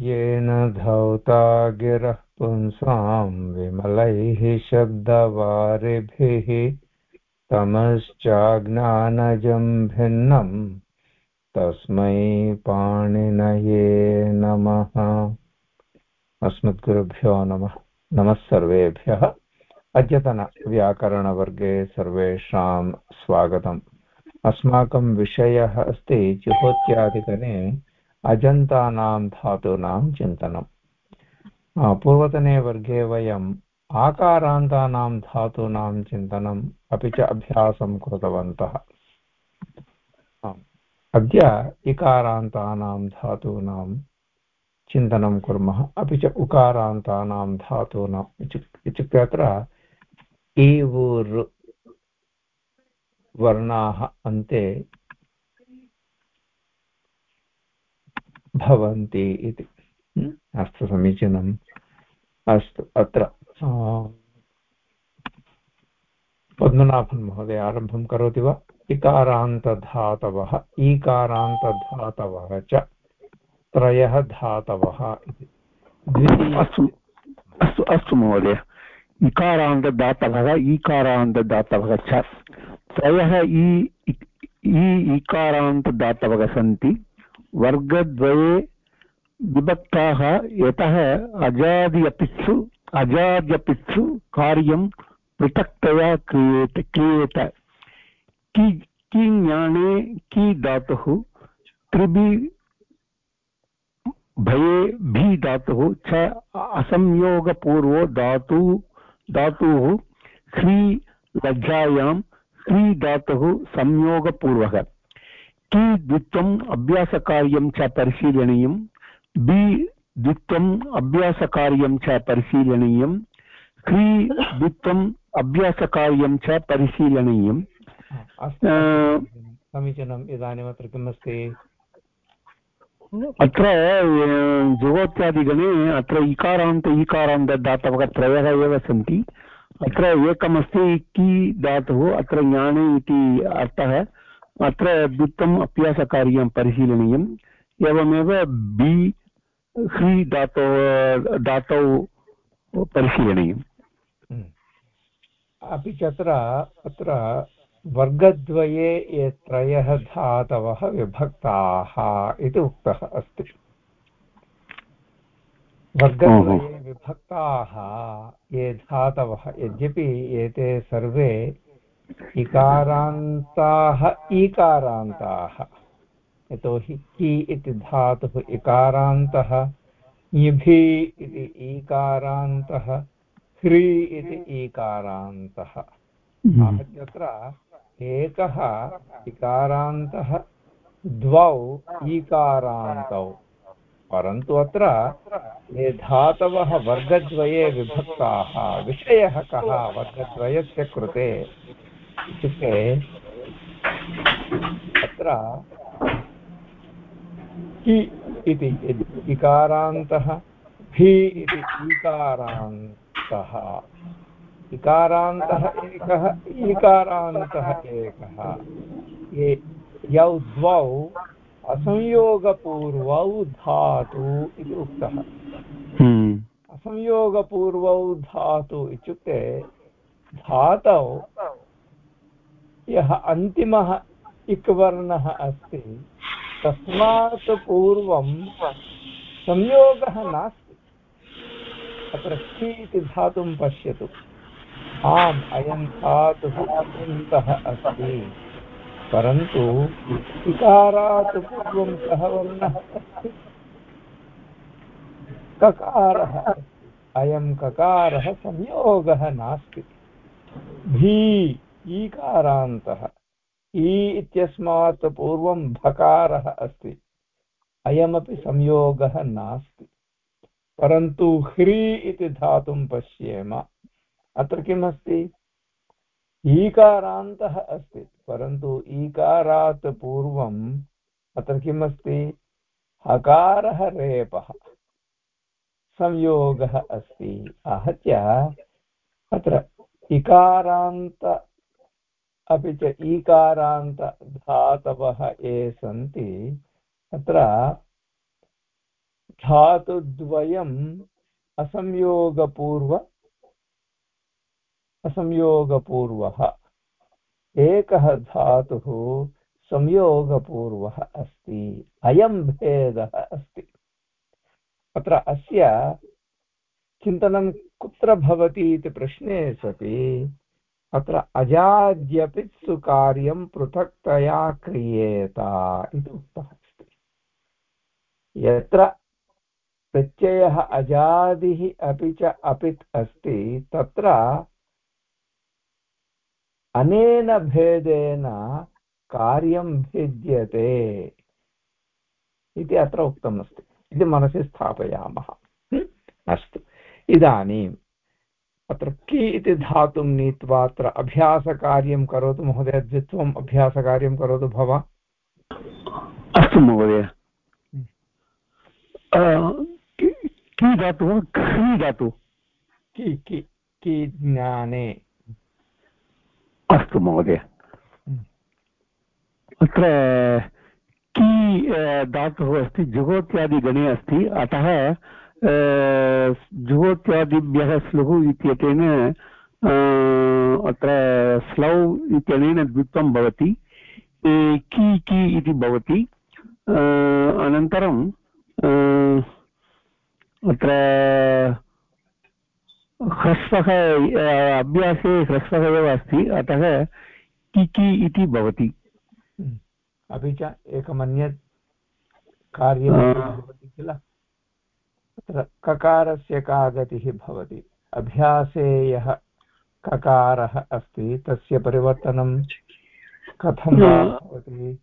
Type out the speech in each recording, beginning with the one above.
येन धौता गिरः पुंसां विमलैः शब्दवारिभिः तमश्चाज्ञानजं भिन्नम् तस्मै पाणिनये नमः। अस्मद्गुरुभ्यो नमः। नमः सर्वेभ्यः। अद्यतनव्याकरणवर्गे सर्वेषां स्वागतम्। अस्माकं विषयः अस्ति जुहोत्यादिगणे अजन्तानां धातूनां चिन्तनम्। पूर्वतने वर्गे वयम् आकारान्तानां धातूनां चिन्तनम् अपि च अभ्यासं कृतवन्तः। अद्य इकारान्तानां धातूनां चिन्तनं कुर्मः। अपि च उकारान्तानां धातूनाम् इत्युक्ते अत्र ईवुर् वर्णाः अन्ते भवन्ति इति। अस्तु समीचीनम्। अस्तु अत्र पद्मनाभन् महोदय आरम्भं करोति वा? इकारान्तधातवः ईकारान्तधातवः च त्रयः धातवः इति। अस्तु अस्तु अस्तु महोदय। इकारान्तदातवः ईकारान्तदातवः च। त्रयः इ इकारान्तदातवः सन्ति। वर्गद्वये विभक्ताः यतः अजाद्यपित्सु अजाद्यपित्सु कार्यं पृथक्तया क्रियेत क्रियेत। कि कि ज्ञाने कि धातुः त्रिभि भये भी धातुः च असंयोगपूर्वो धातु, धातुः ह्री लज्जायां ह्री धातुः संयोगपूर्वः। कि द्वित्वम् अभ्यासकार्यं च परिशीलनीयं बि द्वित्वम् अभ्यासकार्यं च परिशीलनीयं ह्री द्वित्वम् अभ्यासकार्यं च परिशीलनीयम् समीचीनम् इदानीम् अत्र किम् अस्ति। अत्र जुहोत्यादिगणे अत्र इकारान्त ईकारान्त धातवः त्रयः एव सन्ति। अत्र एकमस्ति कि धातुः अत्र ज्ञाने इति अर्थः। अत्र द्वित्वम् अभ्यासकार्यं परिशीलनीयम्। एवमेव बि ह्री धातो धातौ परिशीलनीयम्। हम्म। अपि च अत्र अत्र वर्गद्वये ये त्रयः धातवः विभक्ताः इति उक्तः अस्ति। वर्गद्वये विभक्ताः ये धातवः यद्यपि एते सर्वे इकारान्ताः ईकारान्ताः। यतोहि कि इति धातुः इकारान्तः इभि इति ईकारान्तः ह्री इति ईकारान्तः। हम्म। आहत्य एकः इकारान्तः द्वौ ईकारान्तौ। परन्तु अत्र ये धातवः वर्गद्वये विभक्ताः विषयः कः वर्गद्वयस्य कृते? इत्युक्ते अत्र कि इति इकारान्तः भि इति ईकारान्तः। इकारान्तः एकः ईकारान्तः एकः। ये यौ द्वौ असंयोगपूर्वौ धातु इति उक्तः। हम्म। असंयोगपूर्वौ धातु इत्युक्ते धातौ यः अन्तिमः वर्णः अस्ति, तस्मात् पूर्वं संयोगः नास्ति। अत्र कि इति धातुं पश्यतु। आम्, अयं धातुः अत्यन्तः अस्ति। परन्तु इकारात् पूर्वं कः वर्णः ककारः अयं ककारः संयोगः नास्ति। भी ईकारान्तः। इ इत्यस्मात् पूर्वं भकारः अस्ति। अयमपि संयोगः नास्ति। परन्तु ह्री इति धातुं पश्येम। अत्र किम् अस्ति ईकारान्तः अस्ति। परन्तु ईकारात् पूर्वम् अत्र किम् हकारः रेपः। संयोगः अस्ति। आहत्य अत्र इकारान्त अपि च ईकारान्त धातवः ये सन्ति अत्र धातुद्वयम् असंयोगपूर्व, असंयोगपूर्वः। एकः धातुः संयोगपूर्वः अस्ति, अयं भेदः अस्ति। अत्र अस्य चिन्तनं कुत्र भवति इति प्रश्ने सति अत्र अजाद्यपित्सु कार्यं पृथक्तया क्रियेत इति उक्तः अस्ति। यत्र प्रत्ययः अजादिः अपि च अपित् अस्ति, तत्र अनेन भेदेन कार्यं भिद्यते इति अत्र उक्तमस्ति। इति मनसि स्थापयामः। अस्तु। इदानीम् अत्र कि इति धातुं नीत्वा अत्र अभ्यासकार्यं करोतु महोदय द्वित्वम् अभ्यासकार्यं करोतु भवान् अस्तु महोदय। की धातुः? की धातु? कि कि ज्ञाने। अस्तु महोदय। अत्र की धातुः अस्ति जुहोत्यादिगणे अस्ति अतः जुहोत्यादिभ्यः स्लुः इत्यनेन अत्र स्लौ इत्यनेन द्वित्वं भवति की की इति भवति अनन्तरं अत्र ह्रस्वः अभ्यासे ह्रस्वः एव अस्ति अतः किकि इति भवति। अपि च एकमन्यत् कार्यं भवति किल तत्र ककारस्य का गतिः भवति। अभ्यासे यः ककारः अस्ति तस्य परिवर्तनं कथं भवति?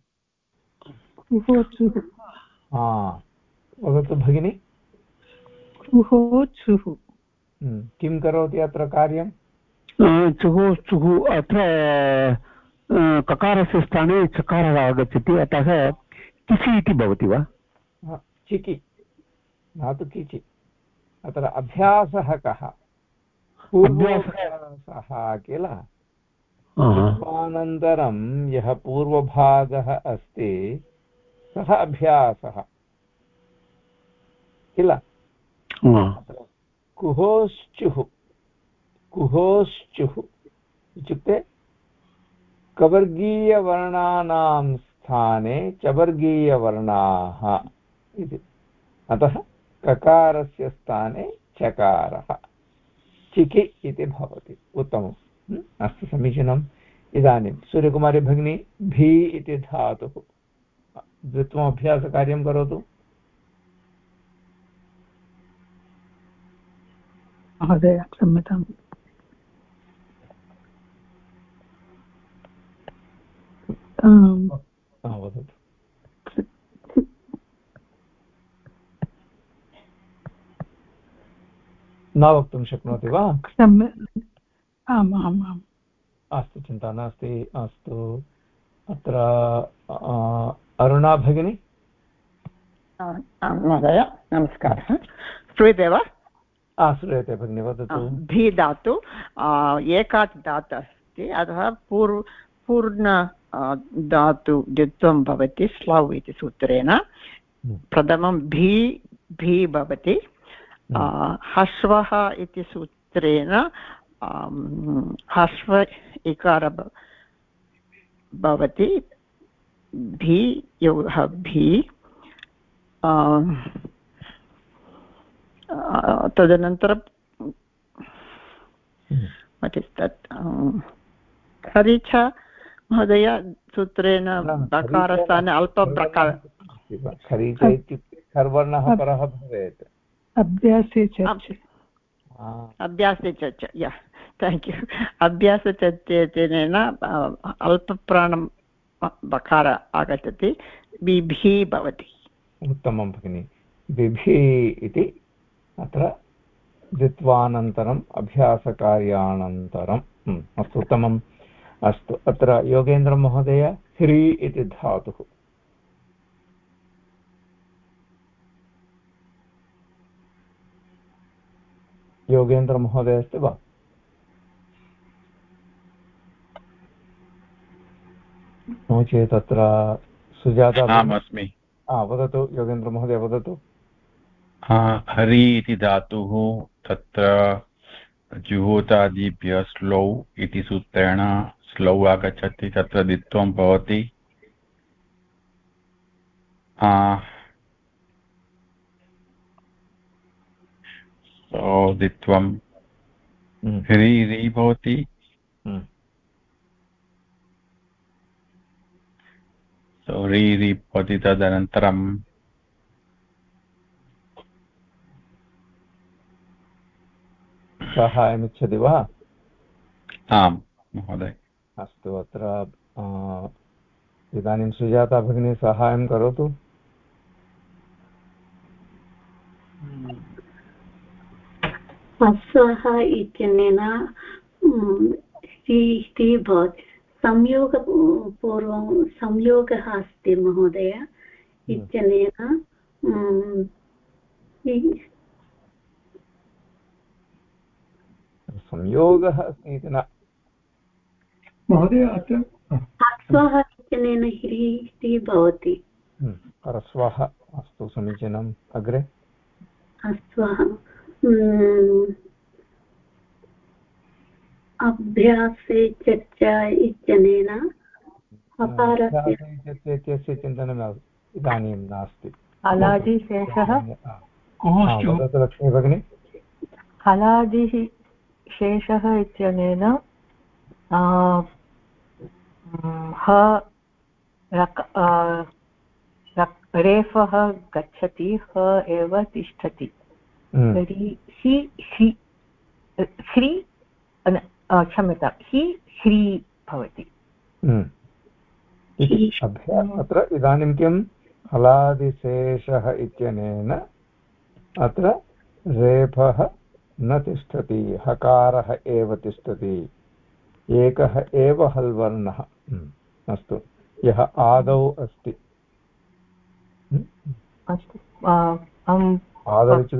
वदतु भगिनि। किं करोति अत्र कार्यं? चुः चुः अत्र ककारस्य स्थाने चकारः आगच्छति अतः किसि इति भवति वा? चिकि। न तु किचि अत्र अभ्यासः कः? पूर्वाभ्यासः किल? अनन्तरं यः पूर्वभागः अस्ति सः अभ्यासः। किल? कुहोश्चुः कुहोश्चुः इत्युक्ते कवर्गीयवर्णानां स्थाने चवर्गीयवर्णाः इति। अतः ककारस्य स्थाने चकारः। चिकि इति भवति। उत्तमम्। अस्तु समीचीनम्। इदानीं सूर्यकुमारी भगिनी भी इति धातुः। द्वित्वमभ्यासकार्यं करोतु। महोदय क्षम्यताम्। न वक्तुं शक्नोति वा? आम् आम् आम्। अस्तु चिन्ता नास्ति। अस्तु। अत्र अरुणा भगिनी? महोदय नमस्कारः। श्रूयते वा? श्रूयते भगिनि वदतु। भी धातु। एकाच् धातु अस्ति अतः पूर्व पूर्ण धातु द्वित्वं भवति स्लौ इति सूत्रेण। हम्म। प्रथमं भी भी भवति। हश्वः इति सूत्रेण हश्व इकार भवति भी योगः भी तदनन्तरं वट् इस् खरीच महोदय सूत्रेण प्रकारस्थाने अल्पप्रकार खरीच इत्युक्ते खर्वर्णः परः भवेत्। अभ्यासे अभ्यासे चर्च या थेङ्क् यू अभ्यासचर्चेन अल्पप्राणं बकार आगच्छति बिभि भवति। उत्तमं भगिनि। बिभि इति अत्र द्वित्वानन्तरम् अभ्यासकार्यानन्तरम्। अस्तु उत्तमम्। अस्तु अत्र योगेन्द्रमहोदय ह्री इति धातुः। योगेन्द्रमहोदय अस्ति वा? नो चेत् अत्र सुजाता अस्मि। वदतु योगेन्द्रमहोदय वदतु। हरि इति धातुः तत्र जुहोतादिभ्य स्लौ इति सूत्रेण स्लौ आगच्छति तत्र द्वित्वं भवति। द्वित्वं हम्म। ह्री री भवति। हम्म। री री भवति तदनन्तरं साहाय्यमिच्छति वा? आम् महोदय। अस्तु अत्र इदानीं सुजाता भगिनी साहाय्यं करोतु। अश्वः इत्यनेन इति भवति। संयोगपूर्वं संयोगः अस्ति महोदय इत्यनेन संयोगः अस्ति इति न। महोदय अत्र ह्रस्वः इत्यनेन ह्री भवति। ह्रस्वः अस्तु समीचीनम् अग्रे। ह्रस्वः अभ्यासे चर्चा इत्यनेन इत्यस्य चिन्तनम् इदानीं नास्ति। हलादिशेषः लक्ष्मी भगिनी। हलादिः शेषः इत्यनेन ह रेफः गच्छति ह एव तिष्ठति। हम्म। तर्हि हि ह्रि ह्री क्षम्यतां हि ह्री भवति। अत्र इदानीं किं हलादिशेषः इत्यनेन अत्र रेफः न तिष्ठति हकारः एव तिष्ठति एकः एव हल्वर्णः। अस्तु यः आदौ अस्ति अस्तु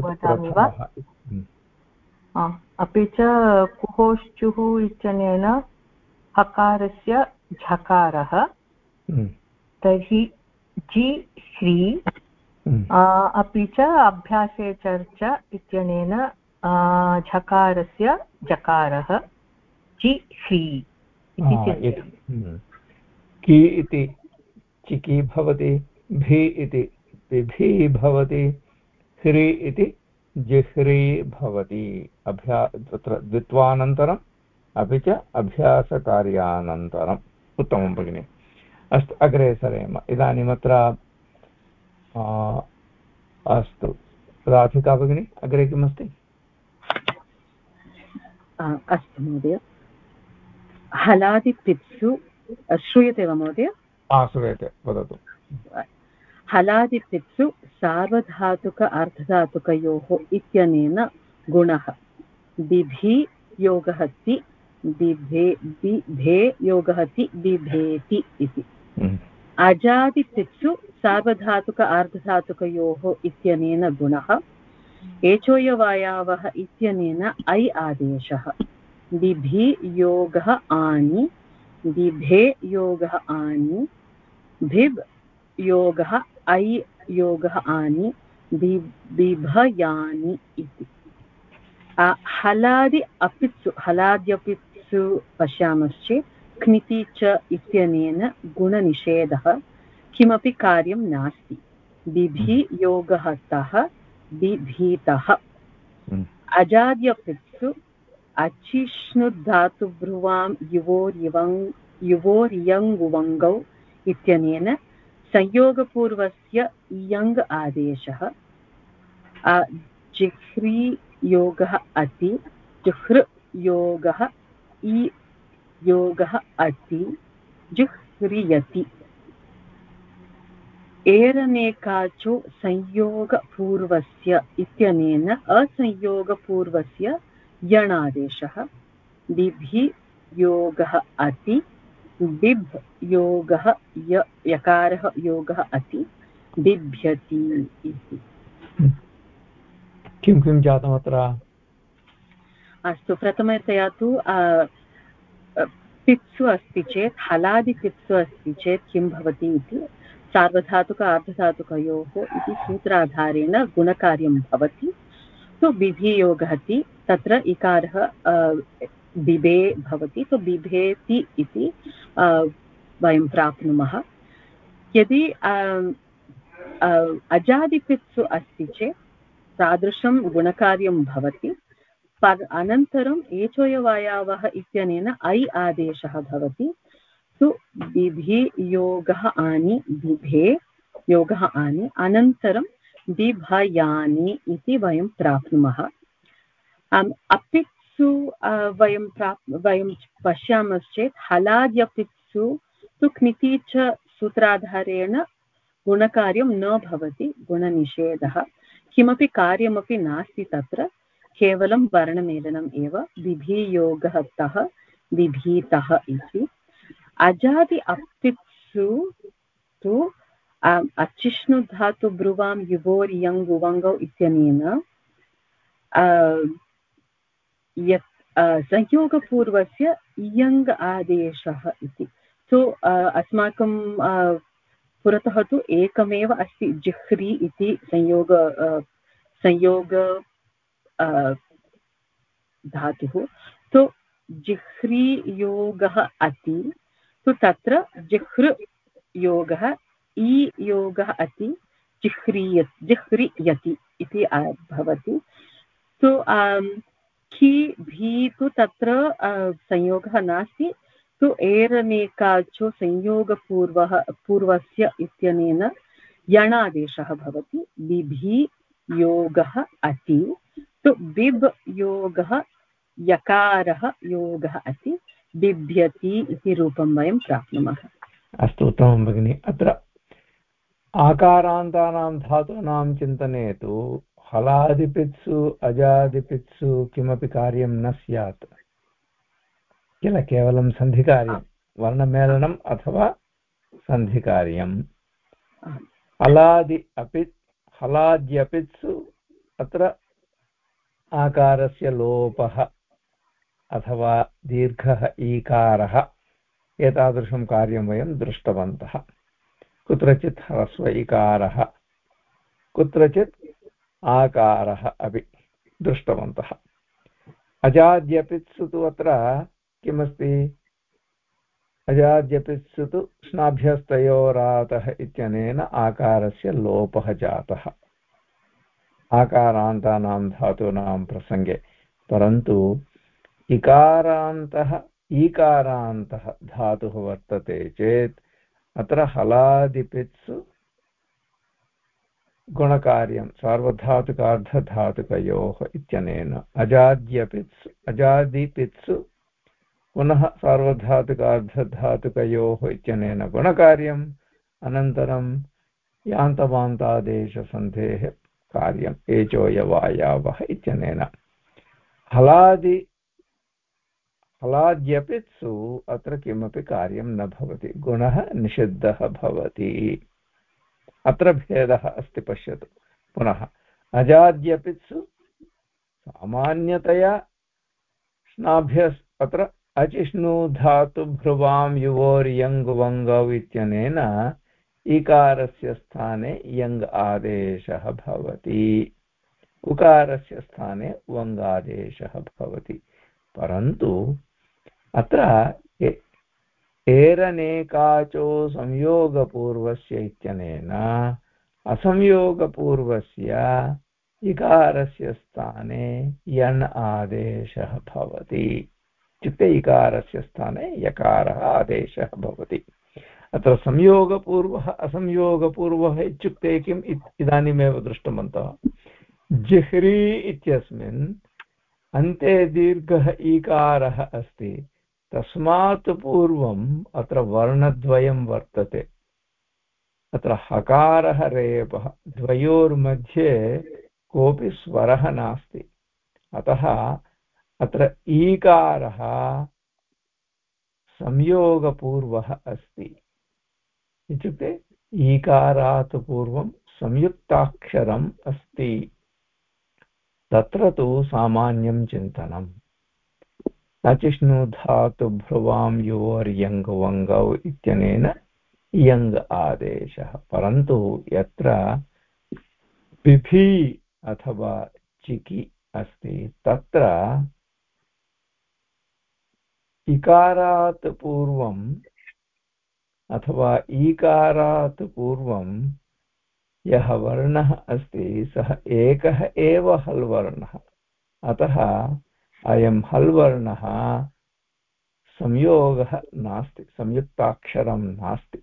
हम्म। अपि च कुहोश्चुः इत्यनेन हकारस्य झकारः। हम्म। तर्हि जि श्री हम्म। अपि च अभ्यासे चर्च इत्यनेन झकारस्य जकारः जि श्री कि इति चिकी भवति भी इति भवति। ह्रि इति जिह्री भवति। अभ्या तत्र द्वित्वानन्तरम् अपि च अभ्यासकार्यानन्तरम्। उत्तमं भगिनि। अस्तु अग्रे सरेम। इदानीमत्र अस्तु। राधिका भगिनी अग्रे किमस्ति? अस्तु महोदय। हलादिपित्सु श्रूयते वा महोदय? श्रूयते। वदतु। हलादिपित्सु सार्वधातुक अर्धधातुकयोः इत्यनेन गुणः। बिभि योगः ति बिभे बिभे योगः ति बिभेति इति। हम्म। अजादिपित्सु सार्वधातुक अर्धधातुकयोः इत्यनेन गुणः। एचोयवायावः इत्यनेन ऐ आदेशः। बिभि योगः आनि बिभे योगः आनि भिब् योगः ऐ योगः आनि बिभयानि इति। हलादि अपित्सु हलाद्यपित्सु पश्यामश्चेत् क्निति च इत्यनेन गुणनिषेधः किमपि कार्यं नास्ति। बिभि योगः तः बिभीतः। अजाद्यपित्सु अचिष्णुधातुभ्रुवां युवोर्युवङ् युवोर्यङ्गुवङ्गौ इत्यनेन संयोगपूर्वस्य इयङ् आदेशः। जिह्री अति जुहृ योगः, इ योगः अति, जुह्रियति। एरनेकाचो संयोगपूर्वस्य इत्यनेन असंयोगपूर्वस्य यणादेशः। बिभि योगः अति बिभ् योगः य यकारः योगः अति बिभ्यति इति। किं किं जातम् अत्र? अस्तु प्रथमतया तु पित्सु अस्ति चेत् हलादिपित्सु अस्ति चेत् किं भवति इति सार्वधातुक अर्धधातुकयोः इति सूत्राधारेण गुणकार्यं भवति। तु बिभियोगः ति तत्र इकारः बिभे भवति, तु बिभेति इति वयं प्राप्नुमः। यदि अजादिपित्सु अस्ति चेत्, तादृशं गुणकार्यं भवति। पर् अनन्तरम् एचोयवायावः इत्यनेन ऐ आदेशः भवति। तु बिभि योगः आनि, बिभे योगः आनि, अनन्तरं बिभयानि इति वयं प्राप्नुमः। अपित्सु वयं प्राप्, वयं पश्यामश्चेत् हलाद्यपित्सु तु क्निति च सूत्राधारेण गुणकार्यं न भवति, गुणनिषेधः। किमपि कार्यमपि नास्ति तत्र, केवलं वर्णमेलनम् एव विधियोगः तः, विभीतः इति। अजादि अप्तित्सु तु अचिष्णुधातु ब्रुवां युवोर् यङ् उवङ्गौ इत्यनेन यत् संयोगपूर्वस्य इयङ् आदेशः इति। सो अस्माकं पुरतः तु एकमेव अस्ति जिह्री इति संयोग संयोग धातुः। तु जिह्री योगः अति तु तत्र जिह्र योगः इ योगः अति, जिह्रीय, जिह्रियति इति भवति। तु खि भी तु तत्र संयोगः नास्ति। तु एरनेकाचो संयोगपूर्वः, पूर्वस्य इत्यनेन यणादेशः भवति। बिभि योगः अति। तु बिब् योगः, यकारः योगः अति। बिभ्यति इति रूपं वयं प्राप्नुमः। अस्तु, उत्तमं भगिनि। अत्र आकारान्तानां धातूनां चिन्तने तु हलादिपित्सु अजादिपित्सु किमपि कार्यं न स्यात्। किल केवलं सन्धिकार्यं? वर्णमेलनम् अथवा सन्धिकार्यम्? हलादि अपि हलाद्यपित्सु अत्र आकारस्य लोपः अथवा दीर्घः ईकारः, एतादृशं कार्यं वयं दृष्टवन्तः। कुत्रचित् ह्रस्व इकारः कुत्रचित् आकारः अपि दृष्टवन्तः। अजाद्यपित्सु तु अत्र किमस्ति? अजाद्यपित्सु तु स्नाभ्यस्तयोरातः इत्यनेन आकारस्य लोपः जातः। आकारान्तानां धातूनां प्रसङ्गे। परन्तु इकारान्तः, ईकारान्तः धातुः वर्तते चेत् अत्र हलादिपित्सु गुणकार्यं सार्वधातुकार्धधातुकयोः इत्यनेन अजाद्यपित्सु अजादिपित्सु पुनः सार्वधातुकार्धधातुकयोः इत्यनेन गुणकार्यम्, अनन्तरं यान्तवान्तादेशसन्धेः कार्यम्, एचोयवायावः इत्यनेन। हलादि हलाद्यपित्सु अत्र किमपि कार्यं न भवति, गुणः निषिद्धः भवति। अत्र भेदः अस्ति, पश्यतु। पुनः, अजाद्यपित्सु सामान्यतया स्नाभ्य अत्र अचिष्णु धातु भ्रुवां युवोर्यङ् वङ्गौ इत्यनेन इकारस्य स्थाने यङ् आदेशः भवति। उकारस्य स्थाने वङ्गादेशः भवति। परन्तु अत्र एरनेकाचो संयोगपूर्वस्य इत्यनेन असंयोगपूर्वस्य इकारस्य स्थाने यण् आदेशः भवति। इत्युक्ते इकारस्य स्थाने यकारः आदेशः भवति। अत्र संयोगपूर्वः, असंयोगपूर्वः इत्युक्ते किम्? इदानीमेव दृष्टवन्तः। जिह्री इत्यस्मिन् अन्ते दीर्घः ईकारः अस्ति। तस्मात् पूर्वम् अत्र वर्णद्वयं वर्तते। अत्र हकारः रेपः द्वयोर्मध्ये कोऽपि स्वरः नास्ति। अतः अत्र ईकारः संयोगपूर्वः अस्ति। इत्युक्ते ईकारात् पूर्वं संयुक्ताक्षरम् अस्ति। तत्र तु सामान्यं चिन्तनम्। अचिष्णुधातुभ्रुवां योर्यङ् वङ्गौ इत्यनेन यङ् आदेशः। परन्तु यत्र बिभि अथवा चिकि अस्ति, तत्र इकारात् पूर्वम् अथवा ईकारात् पूर्वं यः वर्णः अस्ति, सः एकः एव हल् वर्णः अतः अयं हल् वर्णः संयोगः नास्ति, संयुक्ताक्षरं नास्ति।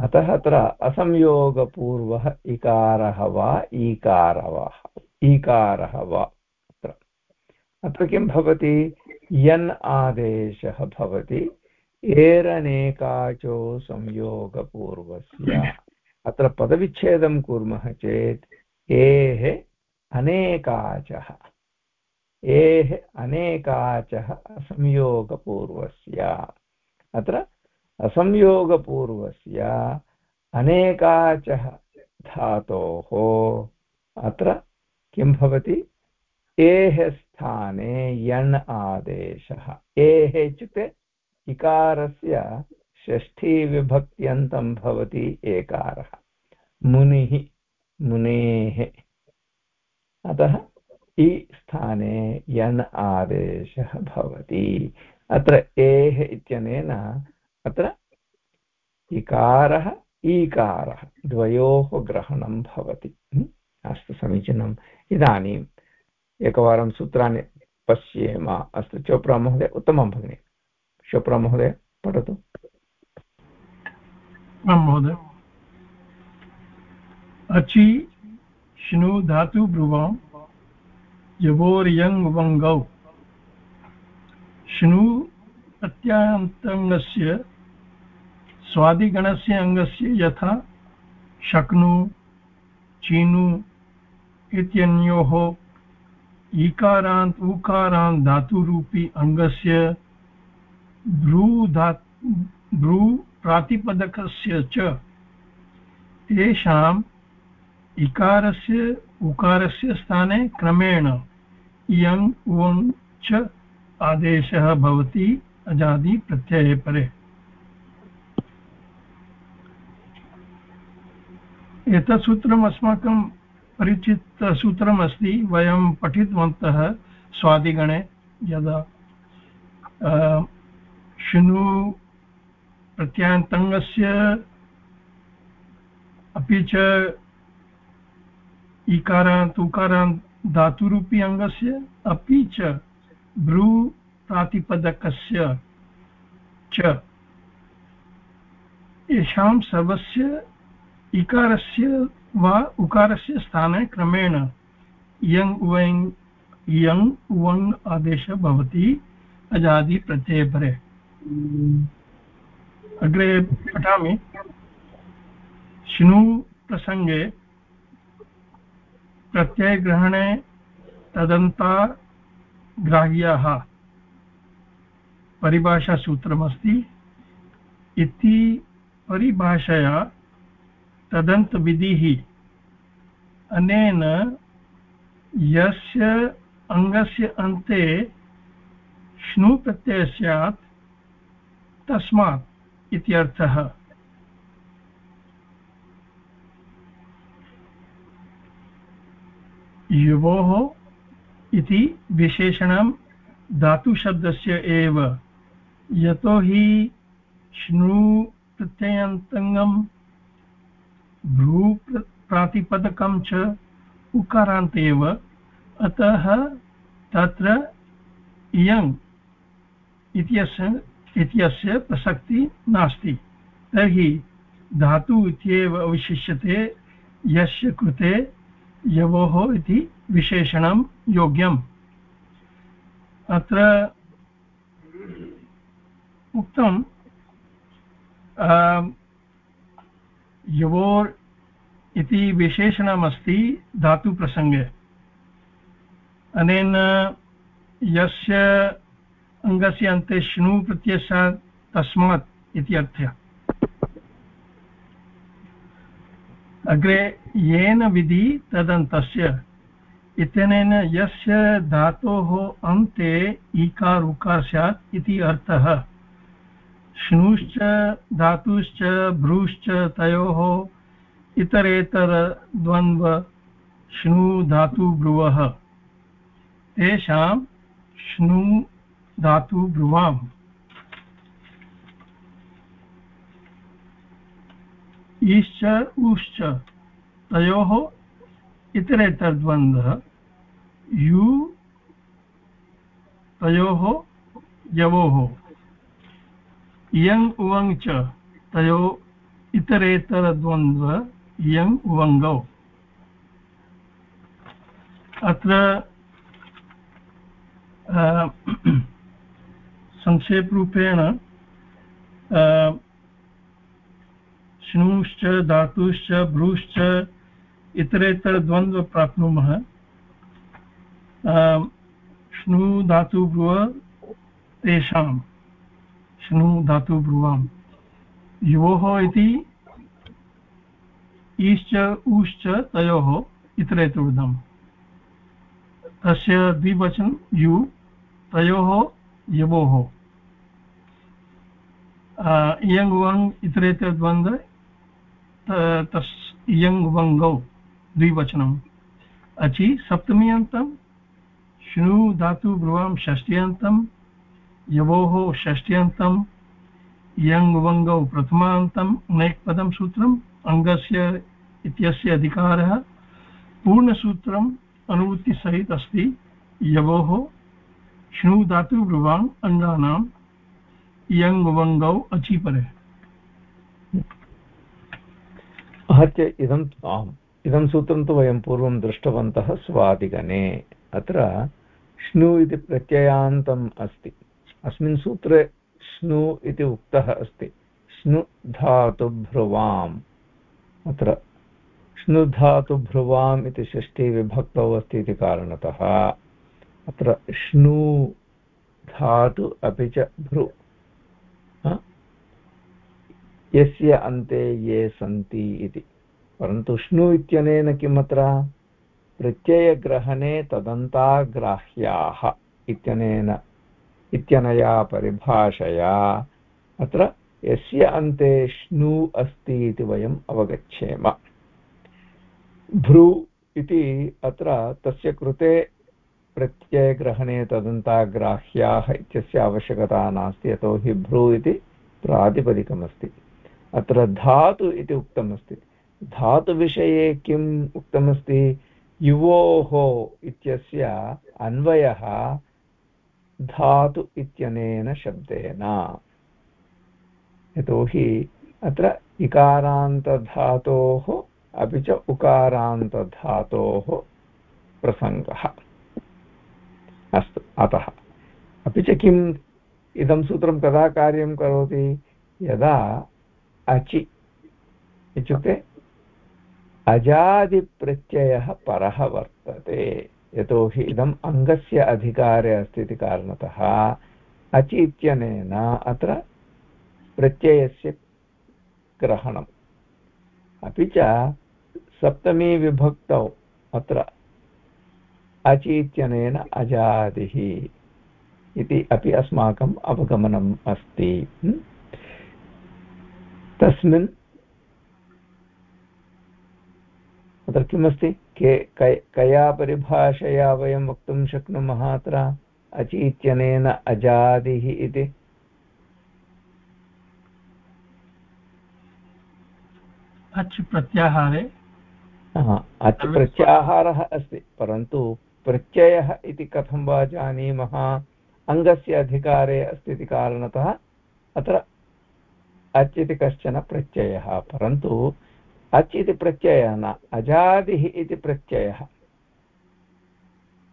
अतः अत्र असंयोगपूर्वः इकारः वा, ईकारः ईकारः वा, अत्र। अत्र किं भवति? यन् आदेशः भवति, एरनेकाचो संयोगपूर्वस्य। अत्र पदविच्छेदं कुर्मः चेत्, एः अनेकाचः। एः अनेकाचः असंयोगपूर्वस्य। अत्र असंयोगपूर्वस्य अनेकाचः धातोः। अत्र किं भवति? एः स्थाने यण् आदेशः। एः इत्युक्ते इकारस्य षष्ठीविभक्त्यन्तं भवति एकारः। मुनिः, मुनेः। अतः इ स्थाने यण् आदेशः भवति। अत्र एः इत्यनेन अत्र इकारः, ईकारः द्वयोः ग्रहणं भवति। अस्तु, समीचीनम्। इदानीम् एकवारं सूत्राणि पश्येम। अस्तु, चोप्रा महोदय, उत्तमं भगिनि। चोप्रा महोदय, पठतु। अचि श्नु धातु ब्रुवां यवोर्यङ् वङ्गौ श्नु प्रत्यान्तङ्गस्य स्वादिगणस्य अङ्गस्य यथा शक्नु, चीनु, इत्यन्योः ईकारान्त उकारान्त धातुरूपी अङ्गस्य भ्रू धा भ्रू प्रातिपदकस्य च। तेषाम् इकारस्य, उकारस्य स्थाने क्रमेण इयङ् उवङ् च आदेशः भवति अजादि प्रत्यये परे। एतत् सूत्रम् अस्माकं परिचितसूत्रमस्ति, वयं पठितवन्तः स्वादिगणे यदा शृणु प्रत्यान्तङ्गस्य अपि च इकारान्त उकारान्त धातुरूपी अङ्गस्य अपि च भ्रू प्रातिपदकस्य च। येषां सर्वस्य इकारस्य वा उकारस्य स्थाने क्रमेण यङ् वङ् यङ् वङ् आदेशः भवति। अजादिप्रत्ययपरे अग्रे पठामि। श्नु प्रसङ्गे प्रत्ययग्रहणे तदन्ता ग्राह्याः। परिभाषासूत्रमस्ति इति परिभाषया तदन्तविधिः अनेन यस्य अङ्गस्य अन्ते श्नु प्रत्ययः स्यात्, तस्मात् इत्यर्थः। युवोः इति विशेषणं धातुशब्दस्य एव। यतोहि श्नु प्रत्ययन्तङ्गं भ्रू प्रातिपदकं च उकारान्त एव अतः तत्र इयङ् इत्यस्य इत्यस्य प्रसक्तिः नास्ति। तर्हि धातु इत्येव अवशिष्यते, यस्य कृते यवोः इति विशेषणं योग्यम्। अत्र उक्तं यवोर् इति विशेषणमस्ति धातुप्रसङ्गे। अनेन यस्य अङ्गस्य अन्ते श्नु प्रत्ययः तस्मात् इति अर्थः। अग्रे येन विधि तदन्तस्य। इत्यनेन यस्य धातोः अन्ते ईकार उकार स्यात् इति अर्थः। श्नुश्च, धातुश्च भ्रूश्च तयोः इतरेतरद्वन्द्व श्नु धातुभ्रुवः तेषां श्नु धातुभ्रुवाम् ईश्च, उश्च, तयोः इतरेतरद्वन्द्वः यु, तयोः, यवोः। इयङ् उवङ् च, तयो, इतरेतरद्वन्द्व। इयङ् उवङ्गौ। अत्र संक्षेपरूपेण श्नुश्च धातुश्च भ्रूश्च इतरेतरद्वन्द्व प्राप्नुमः श्नु धातुभ्रुव तेषां। श्नु धातु ब्रुवाम् युवोः इति ईश्च, ऊश्च, तयोः इतरेतुर्धम्। तस्य द्विवचनं यु, तयोः, यवोः। इयङ् वङ् इतरेतरद्वन्द्व तस् इयङ् वङ्गौ द्विवचनम्। अचि सप्तम्यन्तं श्नु धातु ब्रुवां षष्ट्यन्तं, यवोः षष्ट्यन्तम् यङ् वङ्गौ प्रथमान्तम् नैक्पदं सूत्रम्, अङ्गस्य इत्यस्य अधिकारः, पूर्णसूत्रम् अनुवृत्तिसहित अस्ति यवोः श्नु धातु ब्रुवाङ् अङ्गानाम् यङ् वङ्गौ अचीपरे आहत्य इदम् आम् इदं सूत्रं तु वयं पूर्वं दृष्टवन्तः स्वादिगणे। अत्र श्नु इति प्रत्ययान्तम् अस्ति। अस्मिन् सूत्रे श्नु इति उक्तः अस्ति। श्नु अत्र श्नु इति षष्ठीविभक्तौ अस्ति इति कारणतः अत्र श्नु धातु अपि च भ्रु। यस्य अन्ते ये सन्ति इति। परन्तु श्नु इत्यनेन किम् अत्र? प्रत्ययग्रहणे तदन्ताग्राह्याः इत्यनेन, इत्यनया परिभाषया अत्र यस्य अन्ते श्नु अस्ति इति वयम् अवगच्छेम। भ्रू इति अत्र तस्य कृते प्रत्ययग्रहणे तदन्ताग्राह्याः इत्यस्य आवश्यकता नास्ति, यतोहि भ्रू इति प्रातिपदिकमस्ति। अत्र धातु इति उक्तमस्ति। धातुविषये किम् उक्तमस्ति? युवोः इत्यस्य अन्वयः धातु इत्यनेन शब्देन। यतोहि अत्र इकारान्तधातोः अपि च उकारान्तधातोः प्रसङ्गः। अस्तु, अतः अपि च किम्? इदं सूत्रं कदा कार्यं करोति? यदा अचि इत्युक्ते अजादिप्रत्ययः परः वर्तते। यतोहि इदम् अङ्गस्य अधिकारे अस्ति इति कारणतः अचि इत्यनेन अत्र प्रत्ययस्य ग्रहणम्। अपि च सप्तमीविभक्तौ अत्र अचि इत्यनेन अजादिः इति अपि अस्माकम् अवगमनम् अस्ति। तस्मिन् अत्र किमस्ति? के कया परिभाषया वयं वक्तुं शक्नुमः अत्र? अचि इत्यनेन अजादिः इति। अच् प्रत्याहारे। अच् प्रत्याहारः अस्ति परन्तु प्रत्ययः इति कथं वा जानीमः? अङ्गस्य अधिकारे अस्ति इति कारणतः अत्र अच् इति कश्चन प्रत्ययः परन्तु अच् इति प्रत्ययः न अजादिः इति प्रत्ययः।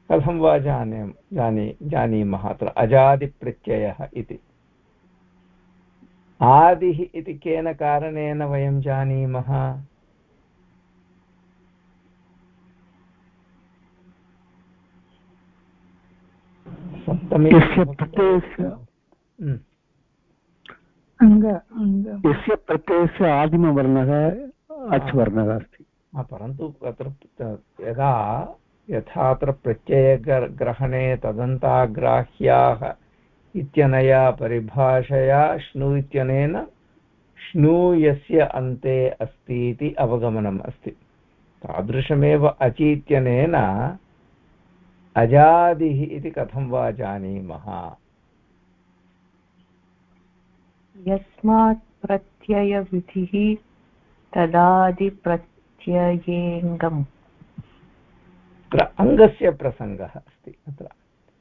कथं वा जाने जानी जानीमः अत्र अजादिप्रत्ययः इति। आदिः इति केन कारणेन वयं जानीमः? सप्तमी यस्य प्रत्ययस्य आदिमवर्णः अच् वर्णः अस्ति परन्तु अत्र यदा यथा अत्र प्रत्ययग्रहणे तदन्ताग्राह्याः इत्यनया परिभाषया श्नु इत्यनेन श्नु यस्य अन्ते अस्ति इति अवगमनम् अस्ति। तादृशमेव अचि इत्यनेन अजादिः इति कथं वा जानीमः? यस्मात् प्रत्ययविधिः तदादिप्रत्ययेङ्गम्। अत्र अङ्गस्य प्रसङ्गः अस्ति। अत्र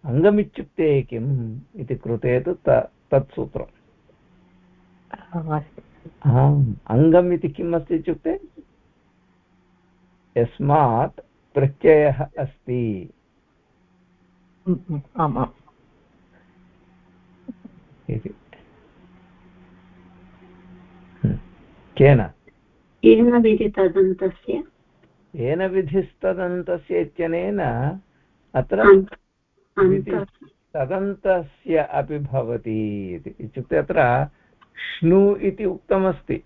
अङ्गमित्युक्ते किम् इति कृते तु तत् सूत्रम् अङ्गम् इति किम् अस्ति इत्युक्ते? यस्मात् प्रत्ययः अस्ति। इति। केन? येन विधितदन्तस्य? येन विधिस्तदन्तस्य इत्यनेन अत्र तदन्तस्य अपि भवति इति। इत्युक्ते अत्र श्नु इति उक्तमस्ति।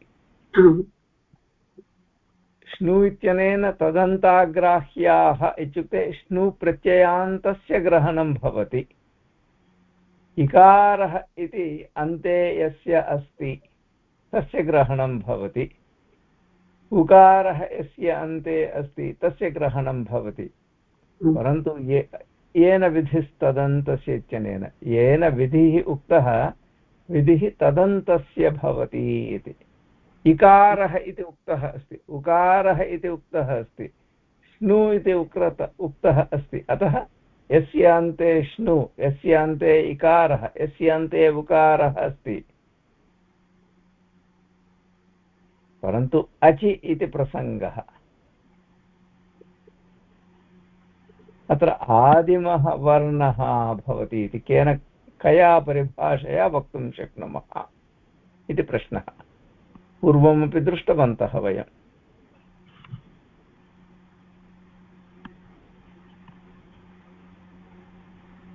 श्नु इत्यनेन तदन्ताग्राह्याः इत्युक्ते श्नु प्रत्ययान्तस्य ग्रहणं भवति। इकारः इति अन्ते यस्य अस्ति तस्य ग्रहणं भवति। उकारः यस्य अन्ते अस्ति तस्य ग्रहणं भवति। परन्तु ये येन विधिस्तदन्तस्य इत्यनेन येन विधिः उक्तः विधिः तदन्तस्य भवति इति। इकारः इति उक्तः अस्ति उकारः इति उक्तः अस्ति स्नु इति उक्तः उक्तः अस्ति। अतः यस्यान्ते श्नु यस्यान्ते इकारः यस्यान्ते उकारः अस्ति परन्तु अचि इति प्रसङ्गः। अत्र आदिमः वर्णः भवति इति केन कया परिभाषया वक्तुं शक्नुमः इति प्रश्नः। पूर्वमपि दृष्टवन्तः वयम्।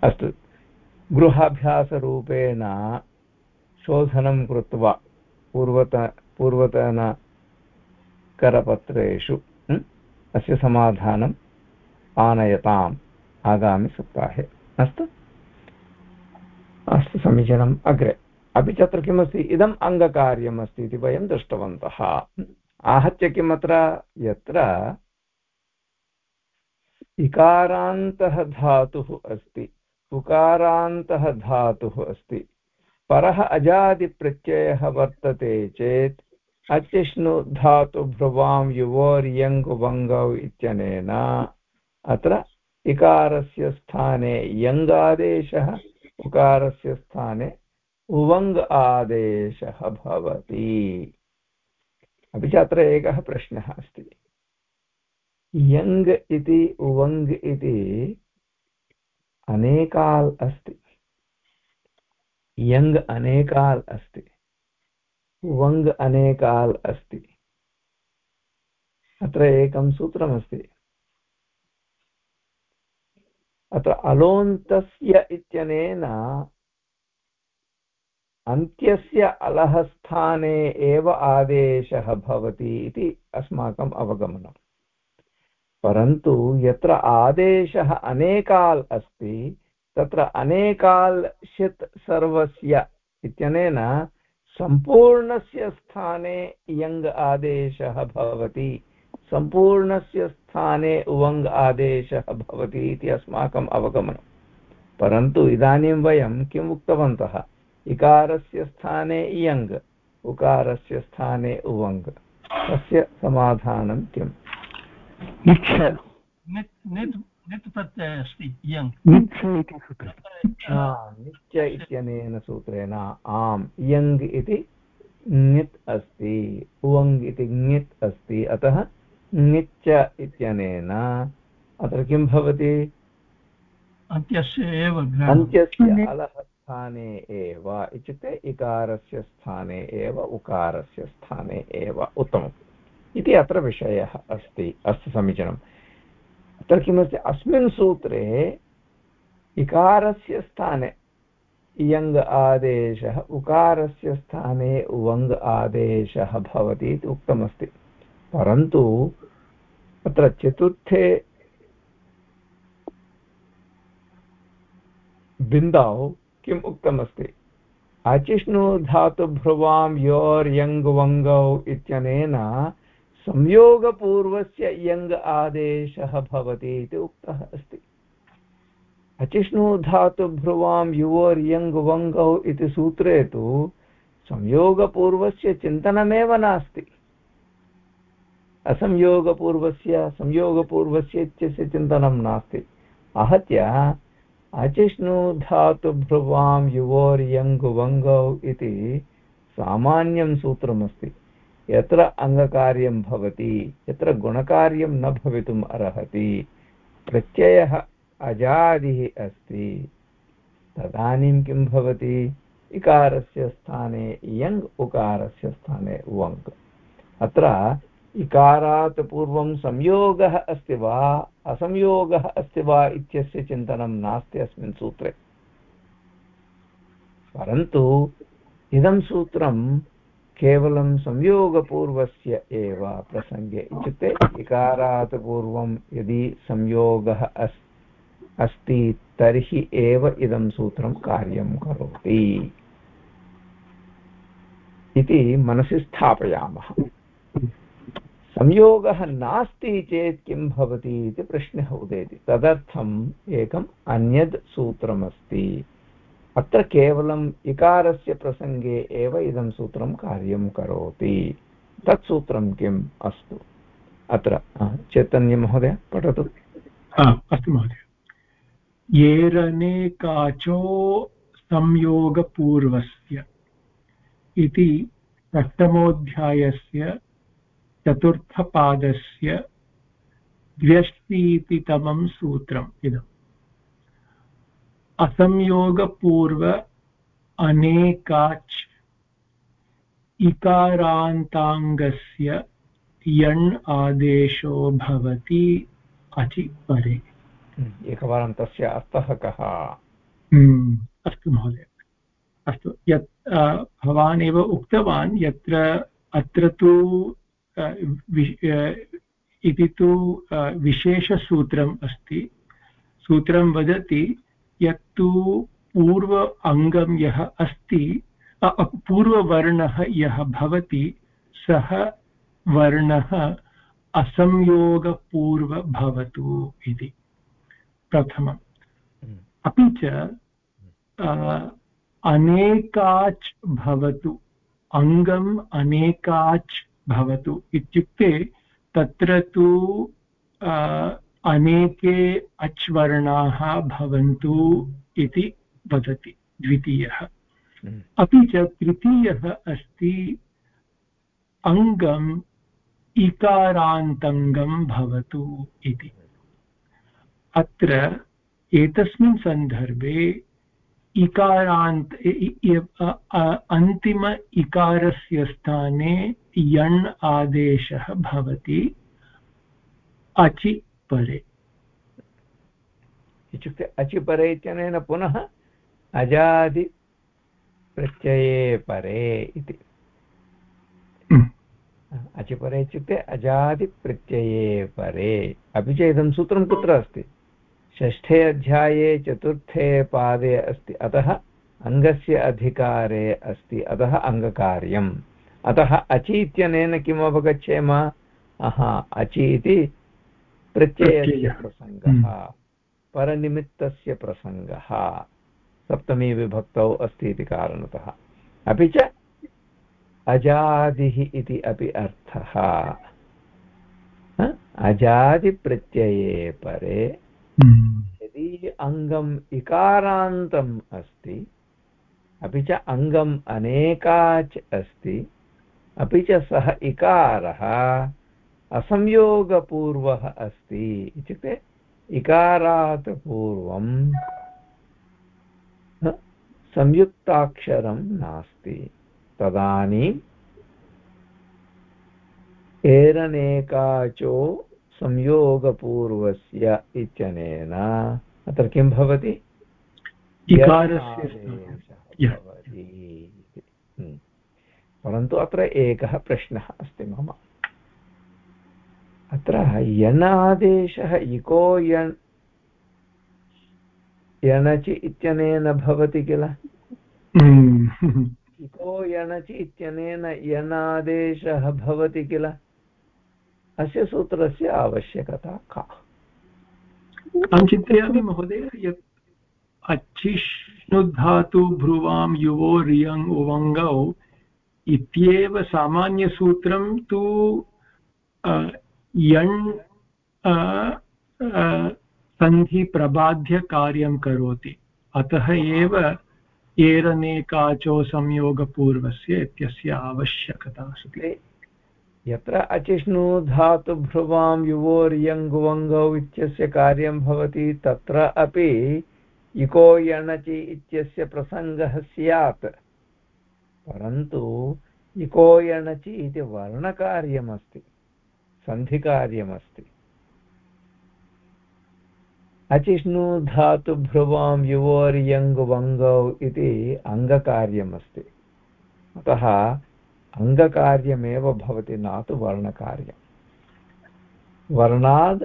अस्तु। गृहाभ्यासरूपेण शोधनं कृत्वा पूर्वत पूर्वतनकरपत्रेषु अस्य समाधानम् आनयताम् आगामिसप्ताहे अस्तु? अस्तु, समीचीनम्, अग्रे। अपि च अत्र किमस्ति? इदम् अङ्गकार्यम् अस्ति इति वयं दृष्टवन्तः। आहत्य किम् अत्र यत्र इकारान्तः धातुः अस्ति उकारान्तः धातुः अस्ति। परः अजादिप्रत्ययः वर्तते चेत् अचिष्णु धातु भ्रुवां युवोर्यङ् वङ्गौ इत्यनेन। अत्र इकारस्य स्थाने यङ्गादेशः, उकारस्य स्थाने उवङ् आदेशः भवति। अपि च अत्र एकः प्रश्नः अस्ति। यङ् इति उवङ् इति अनेकाल् अस्ति। यङ् अनेकाल् अस्ति। वङ् अनेकाल् अस्ति। अत्र एकं सूत्रमस्ति। अत्र अलोन्तस्य इत्यनेन अन्त्यस्य अलः स्थाने एव आदेशः भवति इति अस्माकम् अवगमनम् परन्तु यत्र आदेशः अनेकाल् अस्ति, तत्र अनेकाल् षित् सर्वस्य इत्यनेन सम्पूर्णस्य स्थाने यङ् आदेशः भवति। सम्पूर्णस्य स्थाने उवङ् आदेशः भवति इति अस्माकम् अवगमनं। परन्तु इदानीं वयं किम् उक्तवन्तः? इकारस्य स्थाने इयङ् उकारस्य स्थाने उवङ् तस्य समाधानं किम्? नित् प्रत्ययः अस्ति इयङ् नित्य इत्यनेन सूत्रेण आम् इयङ् इति ङित् अस्ति उवङ् इति ङित् अस्ति अतः नित्य इत्यनेन। अत्र किं भवति? अन्त्यस्य एव अन्त्यस्य अलः स्थाने एव इत्युक्ते इकारस्य स्थाने एव उकारस्य स्थाने एव उत्तमम्। इति अत्र विषयः अस्ति अस्तु समीचीनम्। अत्र किमस्ति अस्मिन् सूत्रे इकारस्य स्थाने इयङ् आदेशः, उकारस्य स्थाने वङ् आदेशः भवति इति उक्तमस्ति। परन्तु अत्र चतुर्थे बिन्दौ किम् उक्तमस्ति? अचिष्णु धातुभ्रुवां योर् यङ् वङ्गौ इत्यनेन संयोगपूर्वस्य यङ् आदेशः भवति इति उक्तः अस्ति। अचिष्णु धातुभ्रुवां वङ्गौ इति सूत्रे तु संयोगपूर्वस्य चिन्तनमेव नास्ति। असंयोगपूर्वस्य, संयोगपूर्वस्य इत्यस्य चिन्तनं नास्ति। आहत्य अचिष्णु धातुभ्रुवां युवोर्यङ् वङ्गौ इति सामान्यं सूत्रमस्ति। यत्र अङ्गकार्यं भवति, यत्र गुणकार्यं न भवितुम् अर्हति, प्रत्ययः अजादिः अस्ति। तदानीं किं भवति? इकारस्य स्थाने यङ्, उकारस्य स्थाने वङ्। अत्र इकारात् पूर्वं संयोगः अस्ति वा, असंयोगः अस्ति वा इत्यस्य चिन्तनं नास्ति अस्मिन् सूत्रे। परन्तु इदं सूत्रं केवलं संयोगपूर्वस्य एव प्रसङ्गे इत्युक्ते इकारात् पूर्वं यदि संयोगः अस्, अस्ति तर्हि एव इदं सूत्रं कार्यं करोति। इति मनसि स्थापयामः। संयोगः नास्ति चेत् किं भवति इति प्रश्नः उदेति। तदर्थम् एकम् अन्यद् सूत्रमस्ति। अत्र केवलम् इकारस्य प्रसङ्गे एव इदं सूत्रं कार्यं करोति। तत् सूत्रं किम्? अस्तु। अत्र चैतन्यमहोदय, पठतु। अस्तु महोदय। येरनेकाचो संयोगपूर्वस्य इति अष्टमोऽध्यायस्य चतुर्थपादस्य द्व्यशीतितमं सूत्रम् इदम्। असंयोगपूर्व अनेकाच् इकारान्ताङ्गस्य यण् आदेशो भवति अचि परे। हम्म, एकवारं तस्य अर्थः कः? हम्म, अस्तु महोदय। अस्तु यत् भवान् एव उक्तवान् यत्र अत्र तु इति तु विशेषसूत्रम् अस्ति। सूत्रं वदति यत्तु पूर्व अङ्गं यः अस्ति पूर्ववर्णः यः भवति सः वर्णः असंयोगपूर्व भवतु इति। प्रथमम्। अपि च अनेकाच् भवतु अङ्गम् अनेकाच् भवतु इत्युक्ते तत्र तु अनेके अच्वर्णाः भवन्तु इति वदति द्वितीयः हम्म। अपि च तृतीयः अस्ति अङ्गम् इकारान्तङ्गं भवतु इति अत्र एतस्मिन् सन्दर्भे इकारान्त अन्तिम इकारस्य स्थाने यण् आदेशः भवति अचि परे। इत्युक्ते अचि परे इत्यनेन पुनः अजादिप्रत्यये परे इति। हम्म। अचिपरे इत्युक्ते अजादिप्रत्यये परे। अपि च इदं सूत्रं कुत्र अस्ति? षष्ठे अध्याये चतुर्थे पादे अस्ति। अतः अङ्गस्य अधिकारे अस्ति। अतः अङ्गकार्यम्। अतः अचि इत्यनेन किम् अवगच्छेम? हा अचि इति प्रत्ययस्य प्रसङ्गः हम्म। परनिमित्तस्य प्रसङ्गः सप्तमी विभक्तौ अस्ति इति कारणतः अपि च अजादिः इति अपि अर्थः अजादिप्रत्यये परे हम्म। यदि अङ्गम् इकारान्तम् अस्ति अपि च अङ्गम् अनेकाच् अस्ति अपि च सः इकारः असंयोगपूर्वः अस्ति इत्युक्ते इकारात् पूर्वं संयुक्ताक्षरं नास्ति तदानीम् एरनेकाचो संयोगपूर्वस्य इत्यनेन अत्र किं भवति? हम्म। परन्तु अत्र एकः प्रश्नः अस्ति मम। अत्र यणादेशः इको यण् यणचि इत्यनेन भवति किल? हम्म। इको यणचि इत्यनेन यणादेशः भवति किल? अस्य सूत्रस्य आवश्यकता का? अहं चिन्तयामि महोदय यत् अच्छिष्णुधातु भ्रुवां युवो रियङ् उवङ्गौ इत्येव सामान्यसूत्रं तु यण् सन्धिप्रबाध्यकार्यं करोति। अतः एव एरनेकाचो संयोगपूर्वस्य इत्यस्य आवश्यकता अस्ति। यत्र अचिष्णु धातु भ्रुवां युवोर्यङ्गुवङ्गौ इत्यस्य कार्यं भवति, तत्र अपि इको यणचि इत्यस्य प्रसङ्गः स्यात्। परन्तु इको यणचि इति वर्णकार्यमस्ति। सन्धिकार्यमस्ति। अचिष्णु धातु भ्रुवां युवोर्यङ्गुवङ्गौ इति अङ्गकार्यमस्ति। अतः अङ्गकार्यमेव भवति, न तु वर्णकार्यं वर्णाद्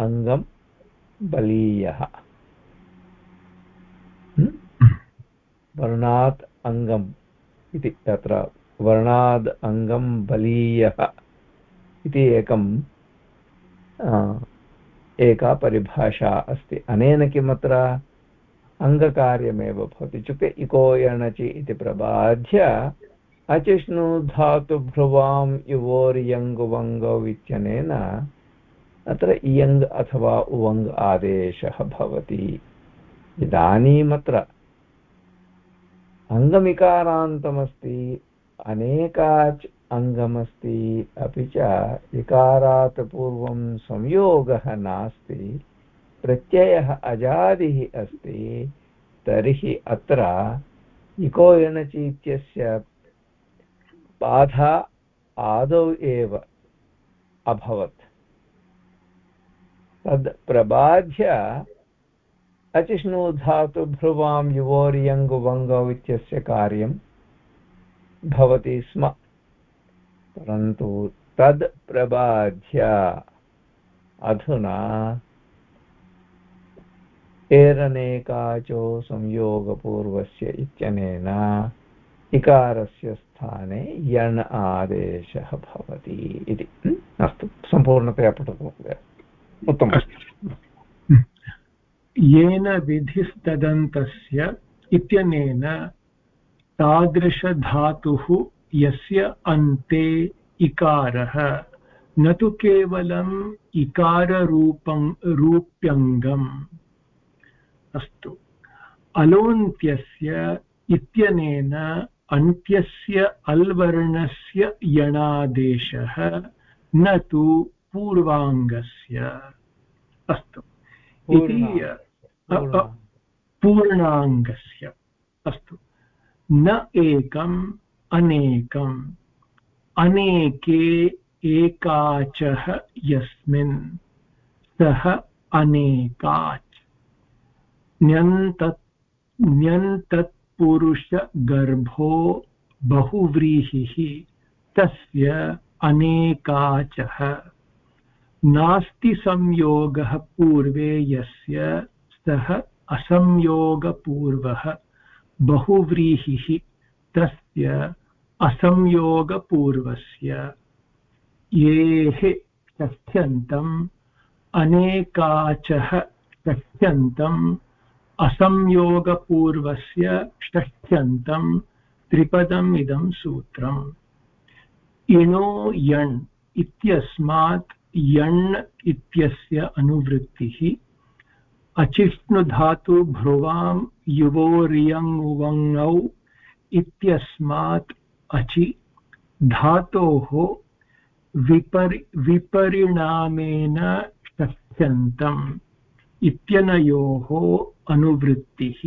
अङ्गं बलीयः। वर्णात् अङ्गम् इति, तत्र वर्णाद् अङ्गं बलीयः। इति एकं एका परिभाषा अस्ति। अनेन किमत्र? अङ्गकार्यमेव भवति। इत्युक्ते इको यणचि इति प्रबाध्य अचिष्णु धातुभ्रुवां युवोर्यङ्गुवङ्गौ इत्यनेन अत्र इयङ् अथवा उवङ् आदेशः भवति। इदानीमत्र अङ्गमिकारान्तमस्ति। अनेकाच् अङ्गमस्ति अपि च इकारात् पूर्वं संयोगः नास्ति, प्रत्ययः अजादिः अस्ति, तर्हि अत्र बाधा आदौ एव अभवत्। तद् प्रबाध्य अचिष्णु धातु भ्रुवां युवोर्यङ्गुवङ्गौ इत्यस्य कार्यं भवति स्म। परन्तु तद् प्रबाध्य अधुना एरनेकाचो संयोगपूर्वस्य इत्यनेन इकारस्य स्थाने यण् आदेशः भवति इति। अस्तु, सम्पूर्णतया पठतु उत्तमम्। येन विधिस्तदन्तस्य इत्यनेन तादृशधातुः यस्य अन्ते इकारः। न तु केवलम् इकाररूपं रूप्यङ्गम्। अस्तु। अलोन्त्यस्य इत्यनेन अन्त्यस्य अल्वर्णस्य यणादेशः न तु पूर्वाङ्गस्य। अस्तु। इति पूर्णाङ्गस्य। अस्तु। न एकम् अनेकम्। अनेके एकाचः यस्मिन्। सः अनेकाच्। न्यन्तत् न्यन्तत्पुरुषगर्भो बहुव्रीहिः। तस्य अनेकाचः। नास्ति संयोगः पूर्वे यस्य, सः असंयोगपूर्वः। बहुव्रीहिः। तस्य असंयोगपूर्वस्य। येः षष्ठ्यन्तम् अनेकाचः षष्ठ्यन्तम् असंयोगपूर्वस्य षष्ठ्यन्तं त्रिपदम् इदं सूत्रम्। इणो यण् इत्यस्मात् यण् इत्यस्य अनुवृत्तिः अचिष्णुधातु भ्रुवां इत्यस्मात् अचि धातोः विपरि, विपरिणामेन षष्ठ्यन्तम् इत्यनयोः अनुवृत्तिः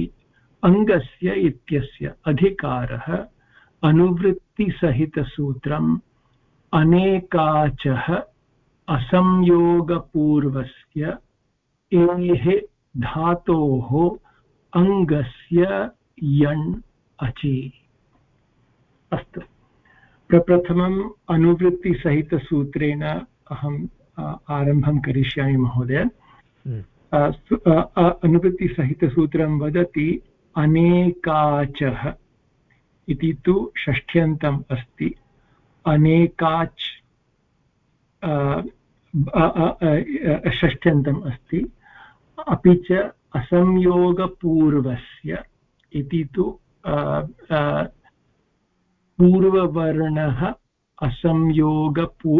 अङ्गस्य इत्यस्य अधिकारः अनुवृत्तिसहितसूत्रम् अनेकाचः असंयोगपूर्वस्य एः धातोः अङ्गस्य यण् अचि। अस्तु। प्रप्रथमम् अनुवृत्तिसहितसूत्रेण अहम् आरम्भं करिष्यामि महोदय। हम्म। अनुवृत्तिसहितसूत्रं वदति अनेकाचः इति तु षष्ठ्यन्तम् अस्ति। अनेकाच् षष्ठ्यन्तम् अस्ति। अपि च असंयोगपूर्वस्य इति तु पूर्ववर्णः असंयोगपू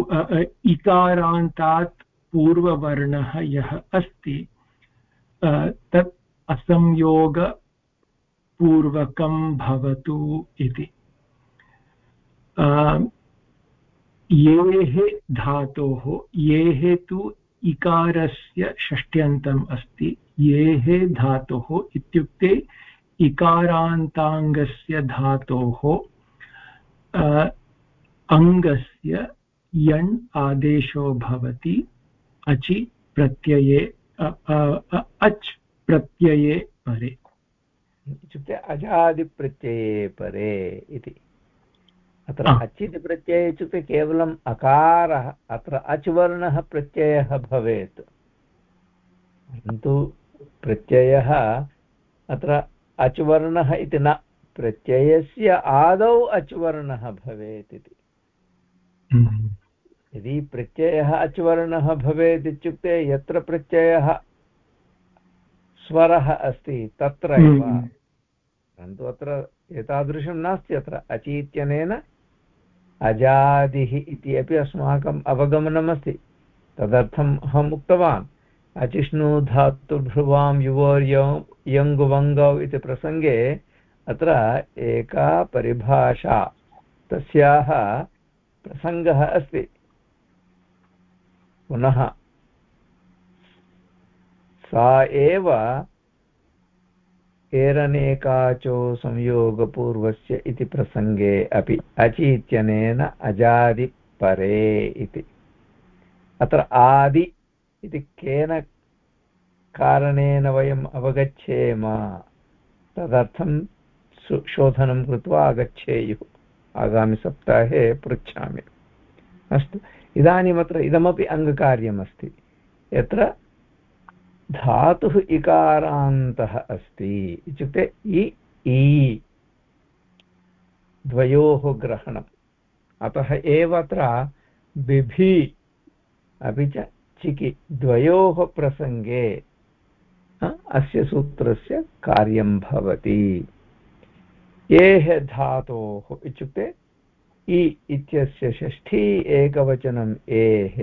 इकारान्तात् पूर्ववर्णः यः अस्ति तत् असंयोगपूर्वकं भवतु इति। येः धातोः, येः तु इकारस्य षष्ट्यन्तम् अस्ति, येः धातोः इत्युक्ते इकारान्ताङ्गस्य धातोः अङ्गस्य यण् आदेशो भवति अचि प्रत्यये अच् प्रत्यये परे। इत्युक्ते अजादिप्रत्यये परे इति। अत्र अचित् प्रत्ययः इत्युक्ते केवलम् अकारः अत्र अच् वर्णः प्रत्ययः भवेत्। परन्तु प्रत्ययः अत्र अच् वर्णः इति न प्रत्ययस्य आदौ अच् वर्णः भवेत् इति हम्म। यदि प्रत्ययः अच् वर्णः भवेत् इत्युक्ते यत्र प्रत्ययः स्वरः अस्ति तत्र एव हम्म। परन्तु अत्र एतादृशं नास्ति अत्र अचि इत्यनेन अजादिः इति अपि अस्माकम् अवगमनमस्ति तदर्थम् अहम् उक्तवान् अचिष्णु धातुभ्रुवां युवोर्यौ यङ्गुवङ्गौ इति प्रसङ्गे अत्र एका परिभाषा, तस्याः प्रसङ्गः अस्ति। पुनः, सा एव एरनेकाचो संयोगपूर्वस्य इति प्रसङ्गे अपि अचि इत्यनेन अजादिपरे इति। अत्र आदि इति केन कारणेन वयम् अवगच्छेम? तदर्थं शोधनं कृत्वा आगच्छेयुः। आगामिसप्ताहे पृच्छामि। अस्तु। इदानीमत्र इदमपि अङ्गकार्यमस्ति। यत्र धातुः इकारान्तः अस्ति इत्युक्ते इ इ द्वयोः ग्रहणम्। अतः एव अत्र बिभि अपि च चिकि द्वयोः प्रसङ्गे अस्य सूत्रस्य कार्यं भवति। येः धातोः इत्युक्ते इ इत्यस्य षष्ठी एकवचनम् एः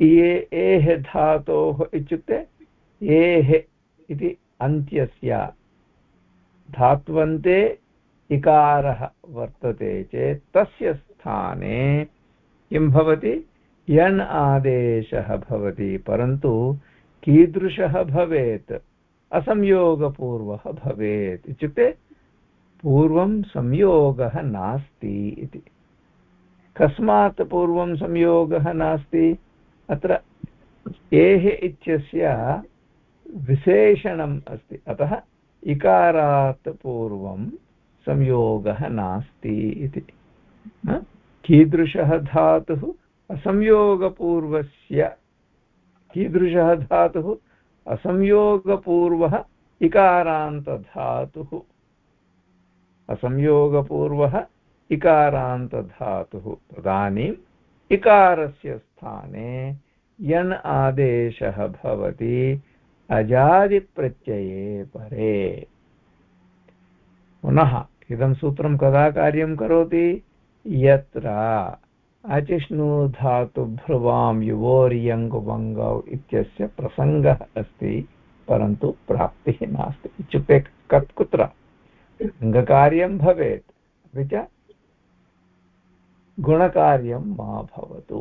ये एः धातोः इत्युक्ते एः इति अन्त्यस्य। धात्वन्ते इकारः वर्तते चेत् तस्य स्थाने किं भवति? यण् आदेशः भवति, परन्तु कीदृशः भवेत्? असंयोगपूर्वः भवेत् इत्युक्ते पूर्वं संयोगः नास्ति इति। कस्मात् पूर्वं संयोगः नास्ति? अत्र एः इत्यस्य विशेषणम् अस्ति। अतः इकारात् पूर्वं संयोगः नास्ति इति। कीदृशः धातुः? असंयोगपूर्वस्य कीदृशः धातुः? असंयोगपूर्वः इकारान्तधातुः। असंयोगपूर्वः इकारान्तधातुः। तदानीम् इकारस्य स्थाने यण् आदेशः भवति, अजादिप्रत्यये परे। पुनः इदं सूत्रं कदा कार्यं करोति? यत्र अचिष्णु धातुभ्रुवां युवोर्यङ्गुवङ्गौ इत्यस्य प्रसङ्गः अस्ति, परन्तु प्राप्तिः नास्ति। इत्युक्ते कत् कुत्र अङ्गकार्यं भवेत्, अपि च गुणकार्यं मा भवतु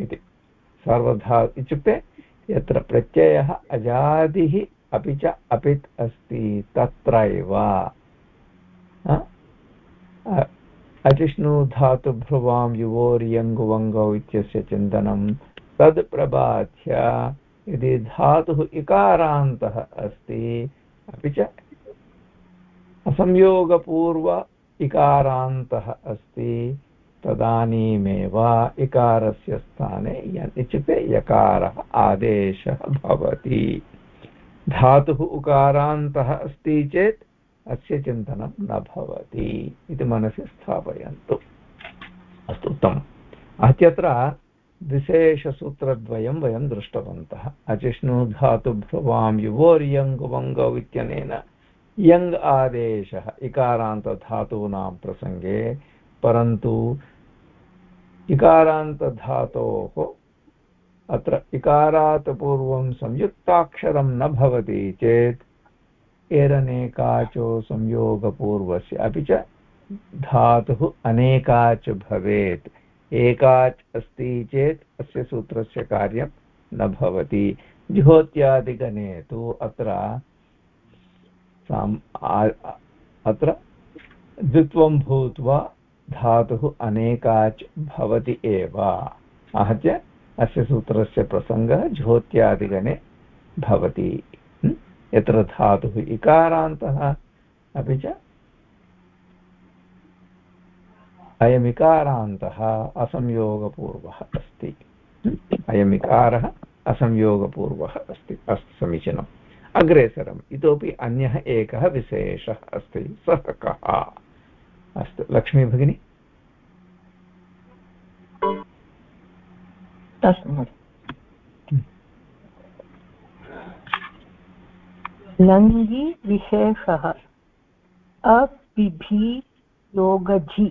इति। सर्वधा, इत्युक्ते यत्र प्रत्ययः अजादिः अपि च अपित् अस्ति तत्र एव अजिष्णु धातुभ्रुवां युवोर्यङ्गुवङ्गौ इत्यस्य चिन्तनं तद् प्रबाध्य यदि धातुः इकारान्तः अस्ति, अपि च असंयोगपूर्व इकारान्तः अस्ति, तदानीमेव इकारस्य स्थाने इत्युक्ते यकारः आदेशः भवति। धातुः उकारान्तः अस्ति चेत् अस्य चिन्तनं न भवति इति मनसि स्थापयन्तु। अस्तु, उत्तमम्। अत्यत्र विशेषसूत्रद्वयं वयं दृष्टवन्तः। अचिष्णुधातुभ्रुवां युवोर्यङ्गुवङ्गौ इत्यनेन यङ् आदेशः, इकारान्तधातूनां प्रसङ्गे, परन्तु इकारान्तधातोः अत्र इकारात् पूर्वं संयुक्ताक्षरं न भवति चेत् एरनेकाचो संयोगपूर्वस्य। अपि च धातुः अनेकाच् भवेत्। एकाच् अस्ति चेत् अस्य सूत्रस्य कार्यं न भवति। जुहोत्यादिगणे तु अत्र अत्र द्वित्वं भूत्वा धातुः अनेकाच् भवति एव। आहत्य अस्य सूत्रस्य प्रसङ्गः ज्योत्यादिगणे भवति। यत्र धातुः इकारान्तः। अपि च? अयमिकारान्तः असंयोगपूर्वः अस्ति। अयमिकारः असंयोगपूर्वः अस्ति। अस्तु, समीचीनम्। अग्रे सरम्। इतोपि अन्यः एकः विशेषः अस्ति। सः कः? अस्तु, लक्ष्मी भगिनी। लङ्गि विशेषः। अपिभि योगझि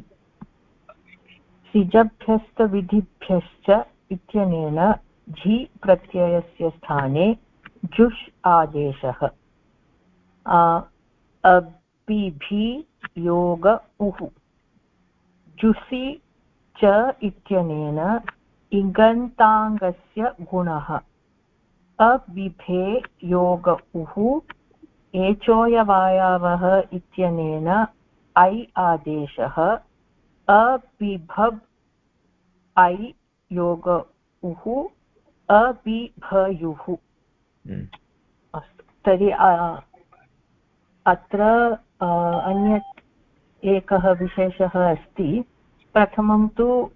सिजभ्यस्तविधिभ्यश्च इत्यनेन झि प्रत्ययस्य स्थाने जुष् आदेशः। अपिभि योग उः। जुसि च इत्यनेन इगन्ताङ्गस्य गुणः। अबिभे योग उः एचोयवायावः इत्यनेन ऐ आदेशः अबिभब् ऐ योग उः अबिभयुः। हम्म। अस्तु तर्हि अत्र अन्यत् एकः विशेषः अस्ति। प्रथमं तु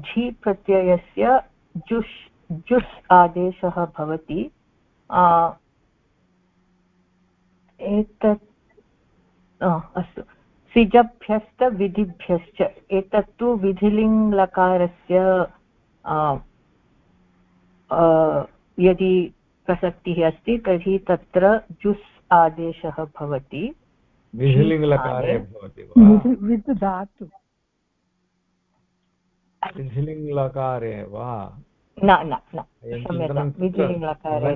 झि प्रत्ययस्य जुष् जुस् आदेशः भवति। एतत् अस्तु। सिजभ्यस्तविधिभ्यश्च एतत्तु विधिलिङ्लकारस्य यदि प्रसक्तिः अस्ति तर्हि तत्र जुस् आदेशः भवति। विधिलिङ्लकारे भवति धातु विधिलिङ्लकारे वा? न न न।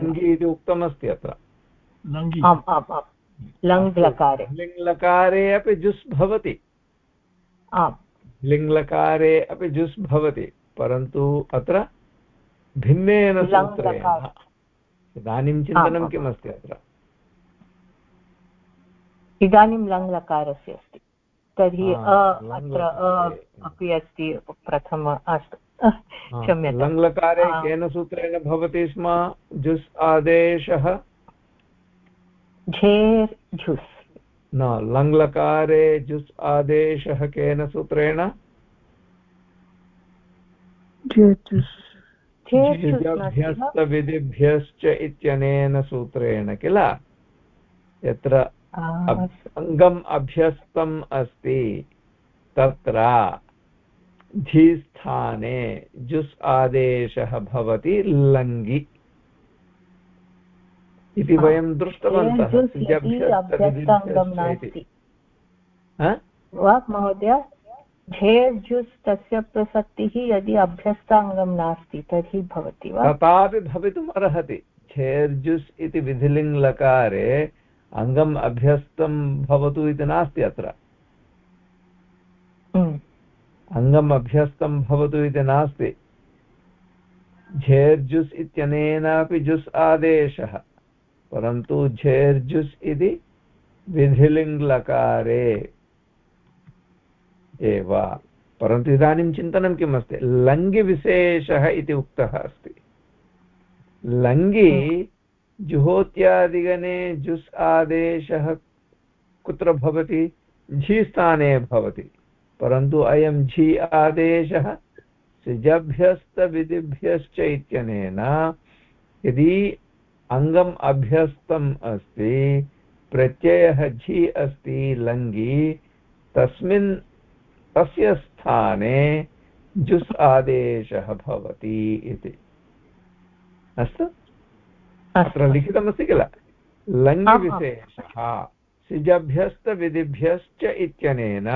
लङ्गि इति उक्तमस्ति अत्र। आम् आम् आम्। लङ्लकारे। लिङ्लकारे अपि जुस् भवति। आम्। लिङ्लकारे अपि जुस् भवति परन्तु अत्र भिन्नेन सूत्रेण इदानीं चिन्तनं किमस्ति अत्र? इदानीं लङ्लकारस्य अस्ति। तर्हि अत्र अपि अस्ति प्रथम अस्तु क्षम्यतां लङ्लकारे केन सूत्रेण भवति स्म? जुस् आदेशः झेर् झुस् न लङ्लकारे जुस् आदेशः केन सूत्रेण विधिभ्यश्च इत्यनेन सूत्रेण किल यत्र अङ्गम् अभ्यस्तम् अस्ति तत्र झिस्थाने जुस् आदेशः भवति लङ्गि इति वयं दृष्टवन्तः महोदय? झेर् तस्य प्रसक्तिः यदि अभ्यस्ताङ्गं नास्ति तर्हि भवति वा? तथापि भवितुम् अर्हति। झेर् जुस् इति विधिलिङ्लकारे अङ्गम् अभ्यस्तं भवतु इति नास्ति अत्र। हम्म। अङ्गम् अभ्यस्तं भवतु इति नास्ति। झेर्जुस् इत्यनेनापि जुस् आदेशः। परन्तु झेर्जुस् इति विधिलिङ्लकारे एव। परन्तु इदानीं चिन्तनं किम् अस्ति लङ्गिविशेषः इति उक्तः अस्ति। लङ्गि जुहोत्यादिगणे जुस् आदेशः कुत्र भवति? झि स्थाने भवति। परन्तु अयं झि आदेशः सिजभ्यस्तविधिभ्यश्च इत्यनेन यदि अङ्गम् अभ्यस्तम् अस्ति प्रत्ययः झि अस्ति लङ्गि तस्मिन् तस्य स्थाने जुस् आदेशः भवति इति। अस्तु? अत्र लिखितमस्ति किल? लङ्गिविशेषः सिजभ्यस्तविधिभ्यश्च इत्यनेन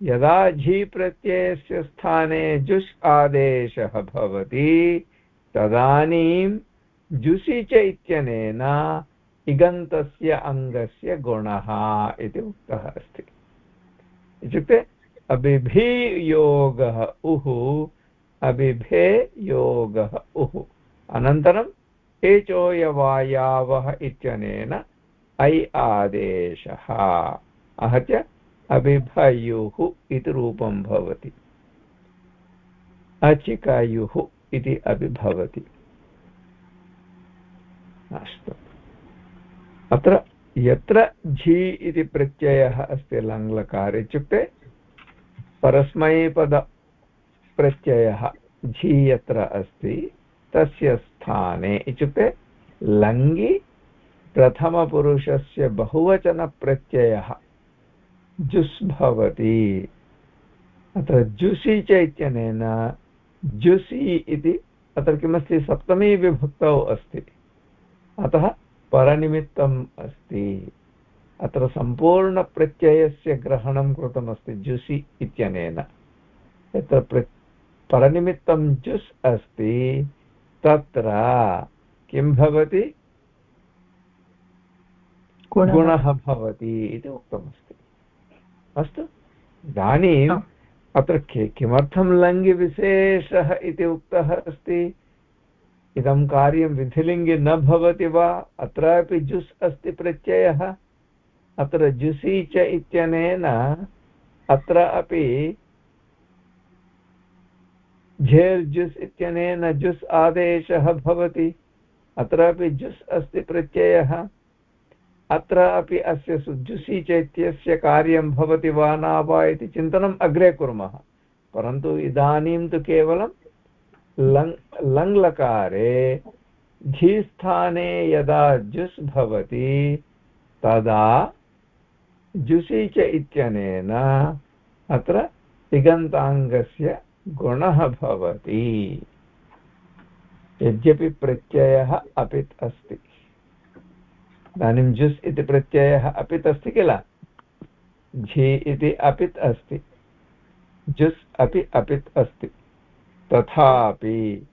यदा झि प्रत्ययस्य स्थाने जुस् आदेशः भवति तदानीं जुसि च इत्यनेन इगन्तस्य अङ्गस्य गुणः इति उक्तः अस्ति। इत्युक्ते अबिभियोगः उः अबिभे योगः उः। अनन्तरम् एचोयवायावः इत्यनेन ऐ आदेशः। आहत्य अबिभयुः इति रूपं भवति। अचिकायुः इति अपि भवति। अस्तु। अत्र यत्र झि इति प्रत्ययः अस्ति लङ्लकार इत्युक्ते परस्मैपदप्रत्ययः झि यत्र अस्ति, तस्य स्थाने इत्युक्ते लङ्गि प्रथमपुरुषस्य बहुवचनप्रत्ययः जुस् भवति। अत्र जुसि च इत्यनेन जुसि इति अत्र किमस्ति, सप्तमी विभक्तौ अस्ति। अतः परनिमित्तम् अस्ति। अत्र सम्पूर्णप्रत्ययस्य ग्रहणं कृतमस्ति जुसि इत्यनेन। यत्र प्र परनिमित्तं जुस् अस्ति तत्र किं भवति? गुणः। भवति इति उक्तमस्ति। अस्तु। इदानीम् अत्र किमर्थं लङ्गिविशेषः इति उक्तः अस्ति? इदं कार्यं विधिलिङ्गे न भवति वा? अत्रापि जुस् अस्ति प्रत्ययः। अत्र जुसि च इत्यनेन अत्र अपि झेर् जुस् इत्यनेन जुस् आदेशः भवति। अत्रापि जुस् अस्ति प्रत्ययः। अत्र अपि अस्य जुसि चैत्यस्य कार्यं भवति वा न वा इति चिन्तनम् अग्रे कुर्मः। परन्तु इदानीं तु केवलं लङ् लङ्लकारे झीस्थाने यदा जुस् भवति, तदा जुसि च इत्यनेन अत्र तिगन्ताङ्गस्य गुणः भवति। यद्यपि प्रत्ययः अपित् अस्ति। इदानीं जुस् इति प्रत्ययः अपित् अस्ति किल? झि इति अपित् अस्ति। जुस् अपि अपित् अस्ति। तथापि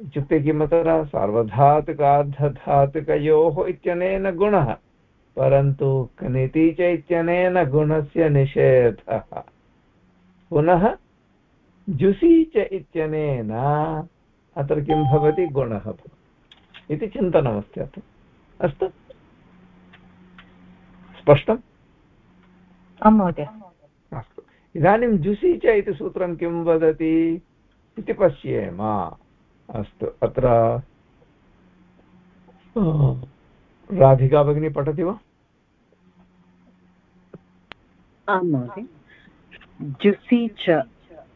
इत्युक्ते किमत्र सार्वधातुकार्धधातुकयोः इत्यनेन गुणः परन्तु कनिति च इत्यनेन गुणस्य निषेधः। पुनः जुसि च इत्यनेन अत्र किं भवति? गुणः इति चिन्तनमस्ति अत्र। अस्तु। स्पष्टम्? आं महोदय। अस्तु। इदानीं जुसि च इति सूत्रं किं वदति? इति पश्येम अस्तु अत्र राधिका भगिनी पठति वा? आं महोदय। जुसि च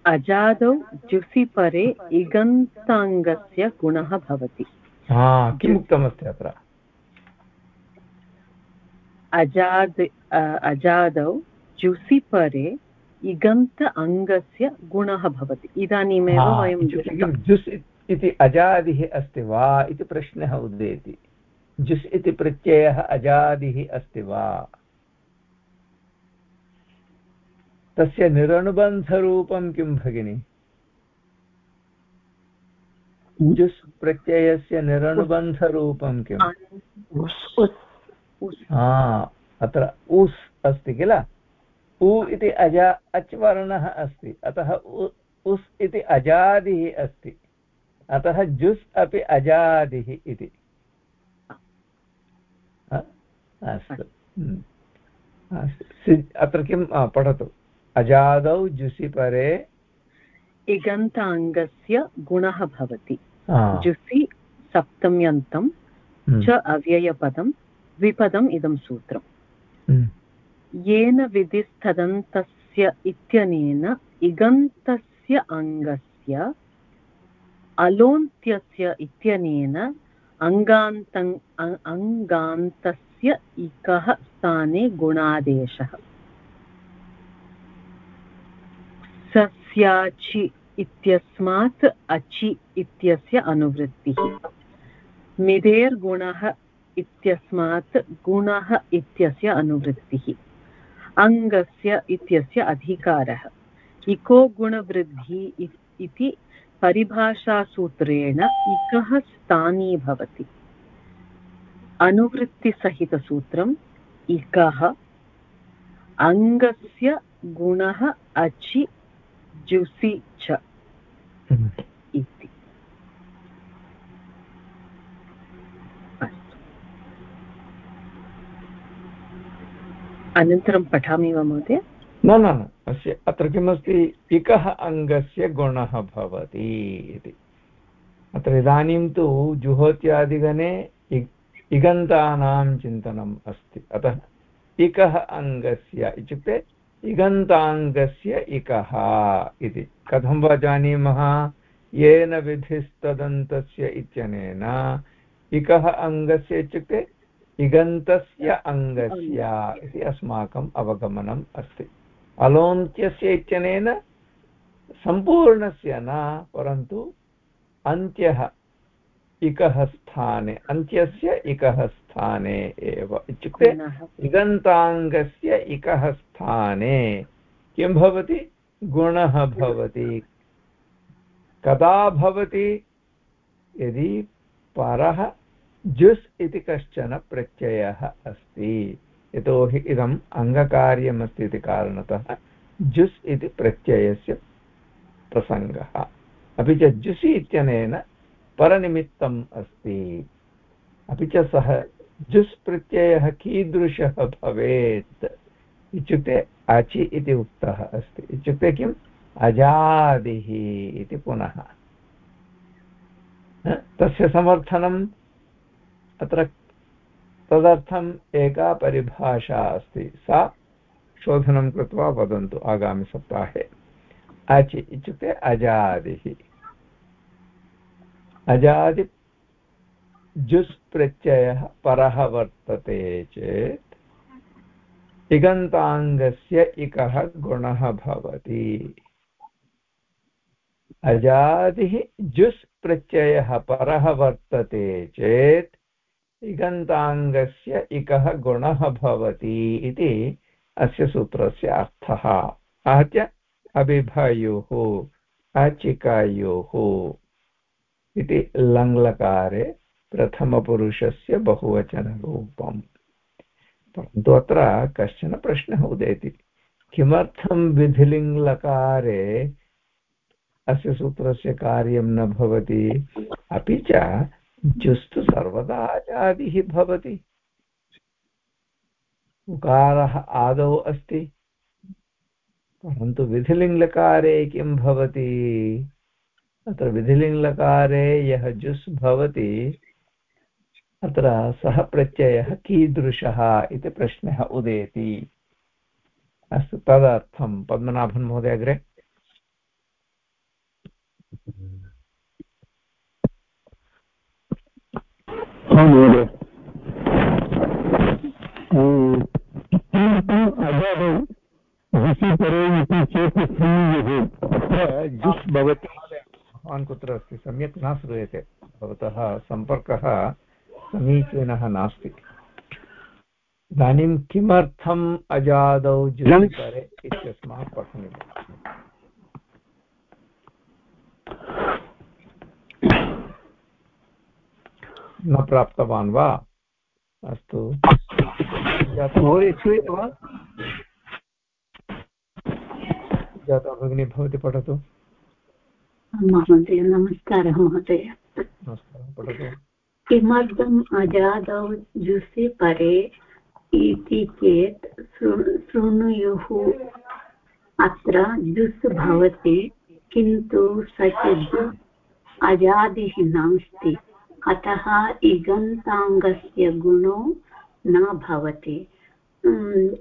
अजादौ जुसि परे इगन्ताङ्गस्य गुणः भवति। किम् उक्तमस्ति अत्र? अजाद् अजादौ जुसि परे इगन्त अङ्गस्य गुणः भवति। इदानीमेव वयं जुस् इति अजादिः अस्ति वा इति प्रश्नः उदेति। जुस् इति प्रत्ययः अजादिः अस्ति वा? तस्य निरनुबन्धरूपं किं भगिनि? जुस् प्रत्ययस्य निरनुबन्धरूपं किम्? अत्र उस् अस्ति किल? उ इति अजा अच् वर्णः अस्ति। अतः उस् इति अजादिः अस्ति। अतः जुस् अपि अजादिः इति। अस्तु। अस्तु। अत्र किं पठतु। अजादौ जुसि परे इगन्ताङ्गस्य गुणः भवति। जुसि सप्तम्यन्तं च अव्ययपदं द्विपदम् इदं सूत्रम्। येन विधिस्तदन्तस्य इत्यनेन इगन्तस्य अङ्गस्य, अलोन्त्यस्य इत्यनेन अङ्गान्त अङ्गान्तस्य इकः स्थाने गुणादेशः। सस्याचि इत्यस्मात् अचि इत्यस्य अनुवृत्तिः। मिदेर्गुणः इत्यस्मात् गुणः इत्यस्य अनुवृत्तिः। अङ्गस्य इत्यस्य अधिकारः। इको गुणवृद्धि इति परिभाषासूत्रेण इकः स्थानी भवति। अनुवृत्तिसहितसूत्रम् इकः। अङ्गस्य गुणः अचि, जुसि, च हम्म। इति अनन्तरं पठामि वा महोदय? न न न, अस्य अत्र किमस्ति? इकः अङ्गस्य गुणः भवति इति। अत्र इदानीं तु जुहोत्यादिगणे इगन्तानां चिन्तनम् अस्ति। अतः इकः अङ्गस्य इत्युक्ते इगन्ताङ्गस्य इकः इति। कथं वा जानीमः? येन विधिस्तदन्तस्य इत्यनेन। इकः अङ्गस्य इत्युक्ते इगन्तस्य अङ्गस्य इति अस्माकम् अवगमनम् अस्ति। अलोन्त्यस्य इत्यनेन सम्पूर्णस्य न परन्तु अन्त्यः इकः स्थाने अन्त्यस्य इकः स्थाने एव। इत्युक्ते इगन्ताङ्गस्य इकः स्थाने किं भवति? गुणः। भवति। कदा भवति? यदि परः जुस् इति कश्चन प्रत्ययः अस्ति। यतोहि इदम् अङ्गकार्यमस्ति इति कारणतः जुस् इति प्रत्ययस्य प्रसङ्गः। अपि च जुसि इत्यनेन परनिमित्तम् अस्ति। अपि च सः जुस् प्रत्ययः कीदृशः भवेत्? इत्युक्ते अचि इति उक्तः अस्ति। इत्युक्ते किम्? अजादिः इति पुनः। तस्य समर्थनं अत्र तदर्थम् एका परिभाषा अस्ति। सा शोधनं कृत्वा वदन्तु आगामिसप्ताहे अचि इत्युक्ते अजादिः। अजादि प्रत्ययः परः वर्तते चेत् इगन्ताङ्गस्य इकः गुणः भवति। अजादिः जुस् प्रत्ययः परः वर्तते चेत् इगन्ताङ्गस्य इकः गुणः भवति इति अस्य सूत्रस्य अर्थः। आहत्य अभिभयोः अचिकायोः इति लङ्लकारे प्रथमपुरुषस्य बहुवचनरूपम्। परन्तु अत्र कश्चन प्रश्नः उदेति। किमर्थं विधिलिङ्लकारे अस्य सूत्रस्य कार्यं न भवति? अपि च जुस्तु सर्वदा आचादिः भवति। उकारः आदौ अस्ति। परन्तु विधिलिङ्लकारे किं भवति? अत्र विधिलिङ्लकारे यः जुस् भवति, अत्र सः प्रत्ययः कीदृशः इति प्रश्नः उदेति। अस्तु, तदर्थं पद्मनाभन् महोदय अग्रे। इति चेत् श्रूयते अत्र जुस् भवति भवान् कुत्र अस्ति सम्यक् न श्रूयते। भवतः सम्पर्कः समीचीनः नास्ति। इदानीं किमर्थम् अजादौ इत्यस्मात् पठनीयम्? न प्राप्तवान् वा? अस्तु। जाता भगिनी भवती पठतु। महोदय नमस्कारः महोदय। किमर्थम् अजादौ जुसि परे इति चेत् शृणुयुः? अत्र जुस् भवति किन्तु स च अजादिः नास्ति। अतः इगन्ताङ्गस्य गुणो न भवति।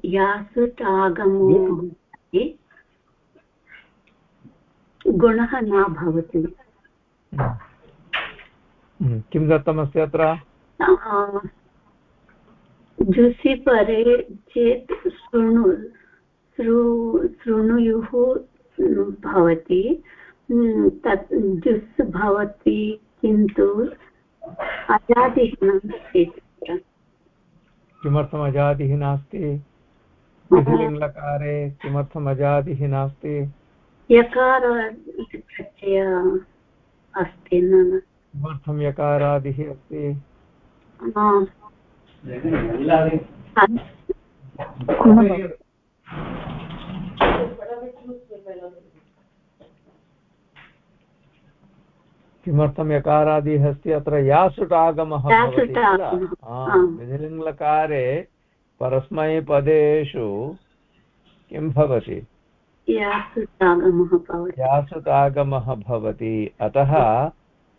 यासुटागमो गुणः न भवति। किं दत्तमस्ति अत्र? जुसि परे चेत् शृणु शृणुयुः भवति। तत् जुस् भवति किन्तु अजादिः नास्ति। किमर्थम् अजादिः नास्ति? विधिलिङ्लकारे किमर्थम् अजादिः नास्ति? यकार अस्ति न किमर्थं यकारादिः अस्ति? किमर्थं यकारादिः अस्ति अत्र यासुट् आगमः विधिलिङ्लकारे परस्मैपदेषु किं भवति? यासुट् आगमः भवति। अतः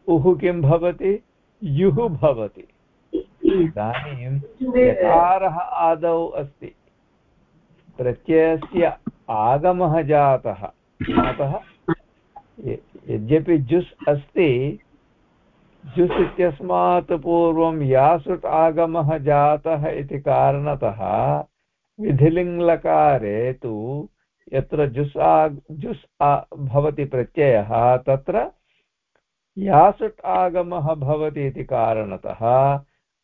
उः किं भवति? युः भवति। इदानीं यकारः आदौ अस्ति। प्रत्ययस्य आगमः जातः। अतः यद्यपि जुस् अस्ति, जुस् इत्यस्मात् पूर्वं यासुट् आगमः जातः इति कारणतः विधिलिङ्लकारे तु यत्र जुस् आ, जुस् भवति प्रत्ययः, तत्र यासुट् आगमः भवति इति कारणतः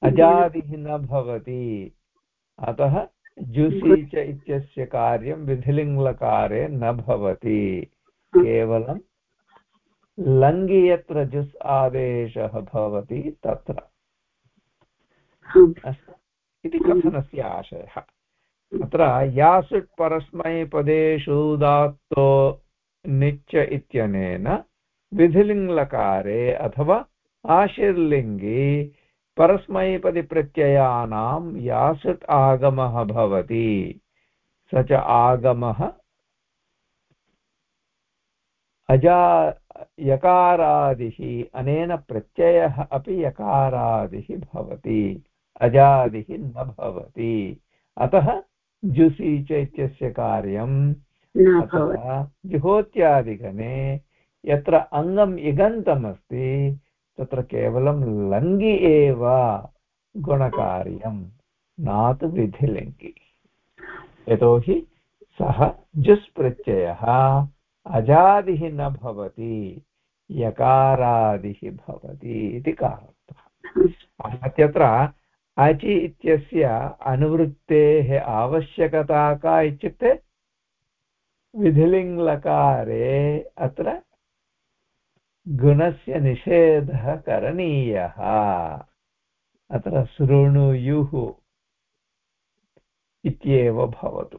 अजादिः न भवति। अतः जुसि च इत्यस्य कार्यं विधिलिङ्लकारे न भवति। केवलं लङ्गि यत्र जुस् आदेशः भवति तत्र इति कथनस्य आशयः। अत्र यासुट् परस्मैपदेषु दात्तो निच्च इत्यनेन विधिलिङ्लकारे अथवा आशिर्लिङ्गि परस्मैपदिप्रत्ययानां यासुट् आगमः भवति। स च आगमः अजा यकारादिः अनेन प्रत्ययः अपि यकारादिः भवति अजादिः न भवति। अतः जुसि च इत्यस्य कार्यं जुहोत्यादिगणे यत्र अङ्गम् इगन्तमस्ति तत्र केवलं लङ्गि एव गुणकार्यं न तु विधिलिङ्गि। यतोहि सः जुस् प्रत्ययः। अजादिः न भवति, यकारादिः भवति इति कारणतः अत्यत्र अचि इत्यस्य अनुवृत्तेः आवश्यकता का इत्युक्ते विधिलिङ्लकारे अत्र गुणस्य निषेधः करणीयः। अत्र शृणुयुः इत्येव भवतु।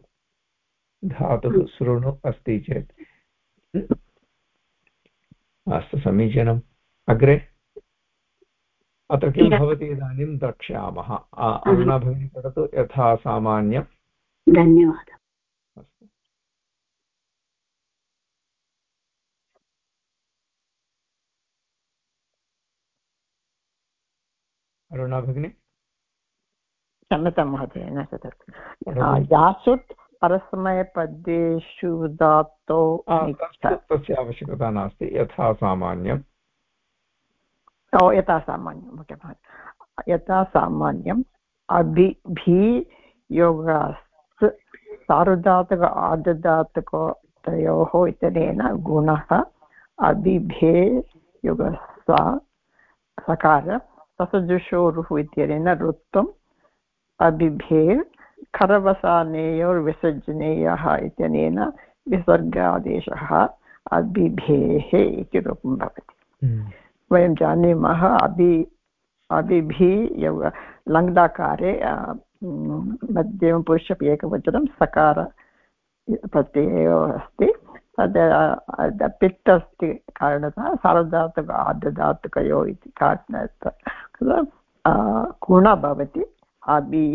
धातुः शृणु अस्ति चेत्। अस्तु समीचीनम्। अग्रे? अत्र किं भवति? इदानीं द्रक्ष्यामः। अरुणा भगिनी वदतु यथा सामान्यं धन्यवादः। अस्तु। अरुणा भगिनी? क्षम्यतां महोदय न तत् यासुट् परस्मयपद्येषु धातो तस्य आवश्यकता नास्ति यथा सामान्यम्। ओ यथा सामान्यम् ओके यथा सामान्यम् अभिभि योगास् सार्वधातुक आर्धधातुकयोः इत्यनेन गुणः अभिभे युगस्वा सकार ससजुषोरुः इत्यनेन ऋत्वम् अभिभेर् खरवसानेयोर्विसर्जनीयः इत्यनेन विसर्गादेशः अबिभेः इति रूपं भवति. वयं जानीमः अबि अबिभि लङ्दाकारे मध्यमपुरुषपि एकवचनं सकार प्रत्ययो अस्ति तद् पित् अस्ति कारणतः सार्वधातुक आर्धधातुकयो इति कारणतः गुण भवति अबि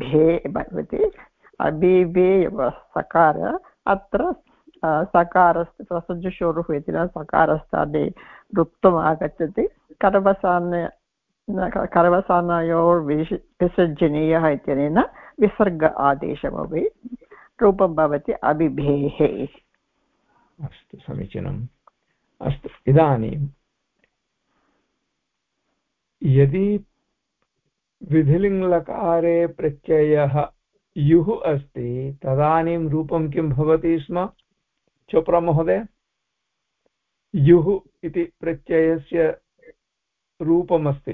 भे भवति अबिबे सकार अत्र सकारस्य प्रसज्जशोरुः इति न सकारस्थाने रुक्तम् आगच्छति करवसान करवसानयोर्विश, विसर्जनीयः इत्यनेन विसर्ग आदेशमपि रूपं भवति अबिभेः अस्तु, समीचीनम्। अस्तु, इदानीं यदि विधिलिङ्लकारे प्रत्ययः युः अस्ति। तदानीं रूपं किं भवति स्म? चोप्रा महोदय। युः इति प्रत्ययस्य रूपमस्ति।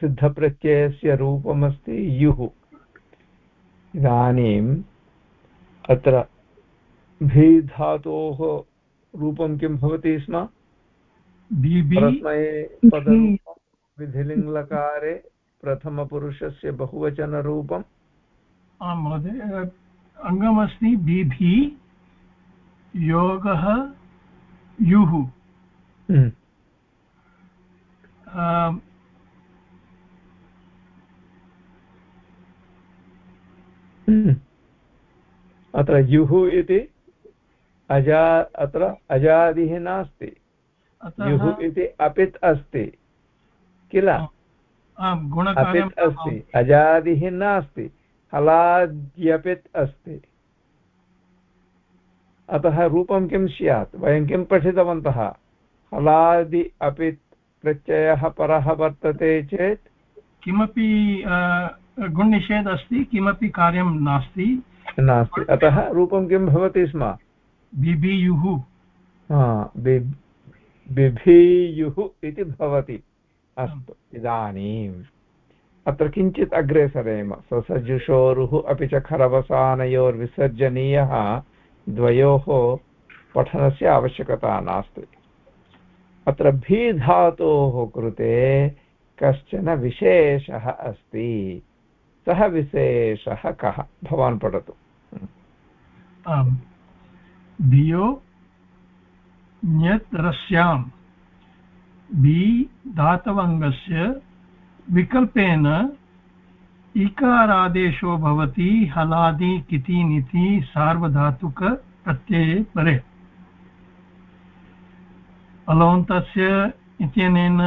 सिद्धप्रत्ययस्य रूपमस्ति युः। इदानीम् अत्र भीधातोः रूपं किं भवति स्म? विधिलिङ्लकारे प्रथमपुरुषस्य बहुवचनरूपम्। आं महोदय अङ्गमस्ति बिभि योगः युः। हम्म। हम्म। अत्र युः इति अजा अत्र अजादिः नास्ति। युः इति अपित् अस्ति। किल? अपित् अस्ति अजादिः नास्ति हलाद्यपित् अस्ति। अतः रूपं किं स्यात्? वयं किं पठितवन्तः? हलादि अपित् प्रत्ययः परः वर्तते चेत्? किमपि गुणनिषेध अस्ति किमपि कार्यं नास्ति। नास्ति। अतः रूपं किं भवति स्म? बिभियुः। बिभियुः इति भवति। अस्तु, इदानीम्। अत्र किञ्चित् अग्रे सरेम। ससजुषोरुः अपि च खरवसानयोर्विसर्जनीयः द्वयोः पठनस्य आवश्यकता नास्ति। अत्र भीधातोः कृते कश्चन विशेषः अस्ति। सः विशेषः कः? भवान् पठतु। आम्। धियो ण्यत् रस्यां बि धातवङ्गस्य विकल्पेन इकारादेशो भवति हलादि किति निति सार्वधातुकप्रत्यये परे। अलोन्तस्य इत्यनेन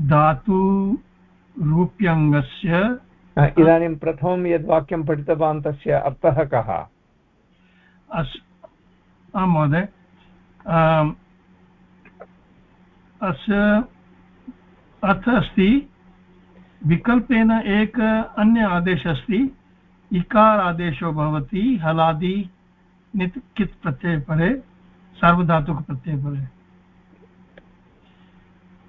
धातुरूप्यङ्गस्य इदानीं प्रथमं यद् वाक्यं पठितवान् तस्य अर्थः कः? अस् आं महोदय। अस्य अर्थः अस्ति। विकल्पेन एक अन्य आदेश अस्ति। इकार आदेशो भवति, हलादि नित् कित् प्रत्ययपरे सार्वधातुकप्रत्ययपरे